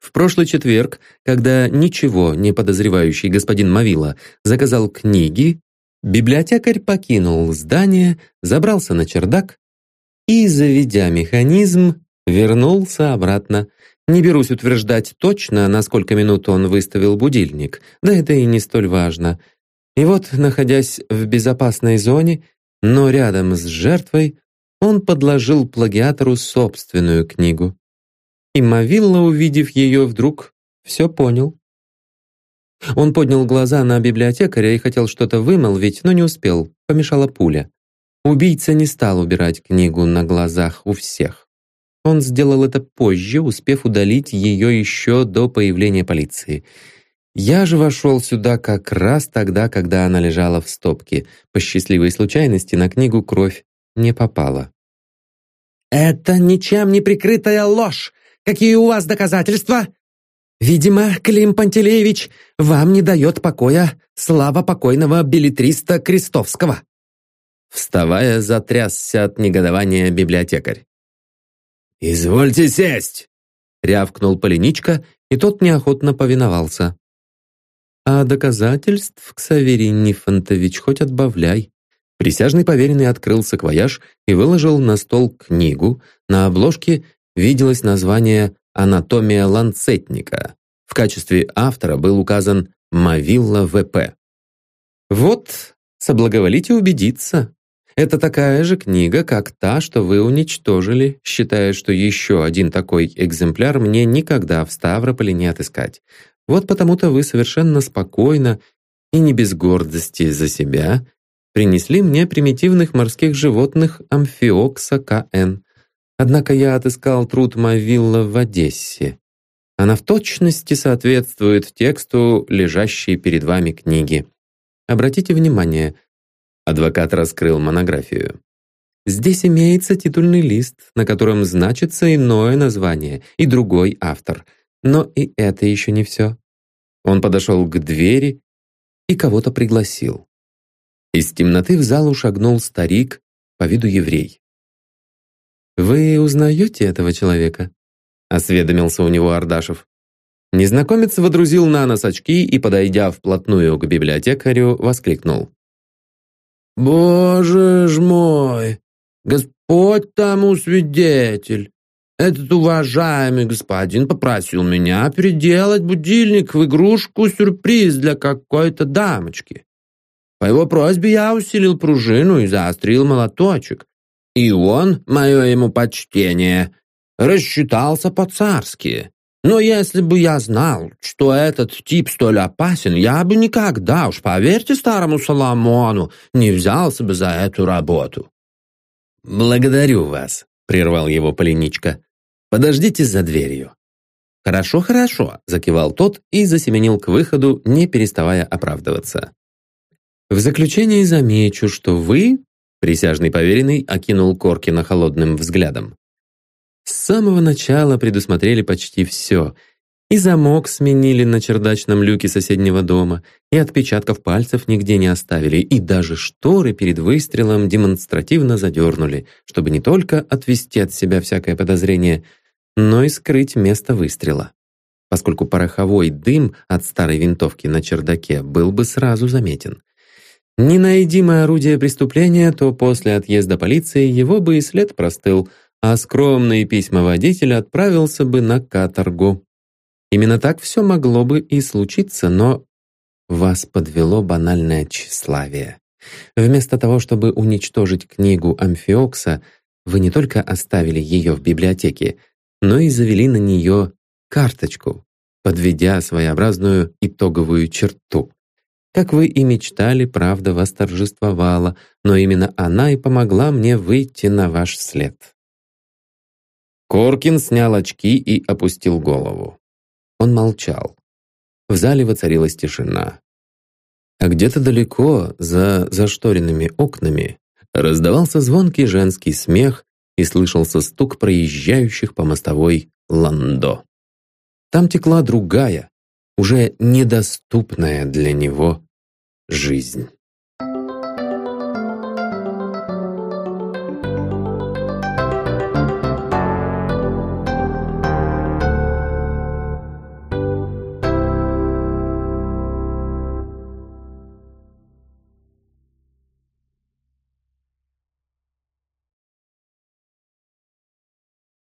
В прошлый четверг, когда ничего не подозревающий господин Мавила заказал книги, библиотекарь покинул здание, забрался на чердак и, заведя механизм, вернулся обратно. Не берусь утверждать точно, на сколько минут он выставил будильник, да это и не столь важно — и вот, находясь в безопасной зоне, но рядом с жертвой, он подложил плагиатору собственную книгу. И Мавилла, увидев ее, вдруг все понял. Он поднял глаза на библиотекаря и хотел что-то вымолвить, но не успел, помешала пуля. Убийца не стал убирать книгу на глазах у всех. Он сделал это позже, успев удалить ее еще до появления полиции — я же вошел сюда как раз тогда, когда она лежала в стопке. По счастливой случайности на книгу кровь не попала. «Это ничем не прикрытая ложь! Какие у вас доказательства?» «Видимо, Клим Пантелеевич, вам не дает покоя слава покойного билетриста Крестовского!» Вставая, затрясся от негодования библиотекарь. «Извольте сесть!» — рявкнул Полиничка, и тот неохотно повиновался. А доказательств, Ксаверий Нифонтович, хоть отбавляй. Присяжный поверенный открыл саквояж и выложил на стол книгу. На обложке виделось название «Анатомия ланцетника». В качестве автора был указан Мавилла В.П. «Вот, соблаговолите убедиться. Это такая же книга, как та, что вы уничтожили, считая, что еще один такой экземпляр мне никогда в Ставрополе не отыскать. Вот потому-то вы совершенно спокойно и не без гордости за себя принесли мне примитивных морских животных амфиокса КН. Однако я отыскал труд Мавилла в Одессе. Она в точности соответствует тексту лежащей перед вами книги. Обратите внимание, адвокат раскрыл монографию. Здесь имеется титульный лист, на котором значится иное название и другой автор — но и это еще не все. Он подошел к двери и кого-то пригласил. Из темноты в залу шагнул старик, по виду еврей. «Вы узнаете этого человека?» — осведомился у него Ардашев. Незнакомец водрузил на нос очки и, подойдя вплотную к библиотекарю, воскликнул. «Боже ж мой! Господь тому свидетель! Этот уважаемый господин попросил меня переделать будильник в игрушку-сюрприз для какой-то дамочки. По его просьбе я усилил пружину и заострил молоточек. И он, мое ему почтение, рассчитался по-царски. Но если бы я знал, что этот тип столь опасен, я бы никогда, уж поверьте старому Соломону, не взялся бы за эту работу. «Благодарю вас», — прервал его Полиничка. Подождите за дверью». «Хорошо, хорошо», — закивал тот и засеменил к выходу, не переставая оправдываться. «В заключение замечу, что вы...» Присяжный поверенный окинул Коркина холодным взглядом. «С самого начала предусмотрели почти все, и замок сменили на чердачном люке соседнего дома, и отпечатков пальцев нигде не оставили, и даже шторы перед выстрелом демонстративно задернули, чтобы не только отвести от себя всякое подозрение, но и скрыть место выстрела. Поскольку пороховой дым от старой винтовки на чердаке был бы сразу заметен. Не найди орудие преступления, то после отъезда полиции его бы и след простыл, а скромные письма водителя отправился бы на каторгу. Именно так все могло бы и случиться, но вас подвело банальное тщеславие. Вместо того, чтобы уничтожить книгу Амфиокса, вы не только оставили ее в библиотеке, но и завели на нее карточку, подведя своеобразную итоговую черту. Как вы и мечтали, правда восторжествовала, но именно она и помогла мне выйти на ваш след. Коркин снял очки и опустил голову. Он молчал. В зале воцарилась тишина. А где-то далеко, за зашторенными окнами, раздавался звонкий женский смех и слышался стук проезжающих по мостовой ландо. Там текла другая, уже недоступная для него жизнь.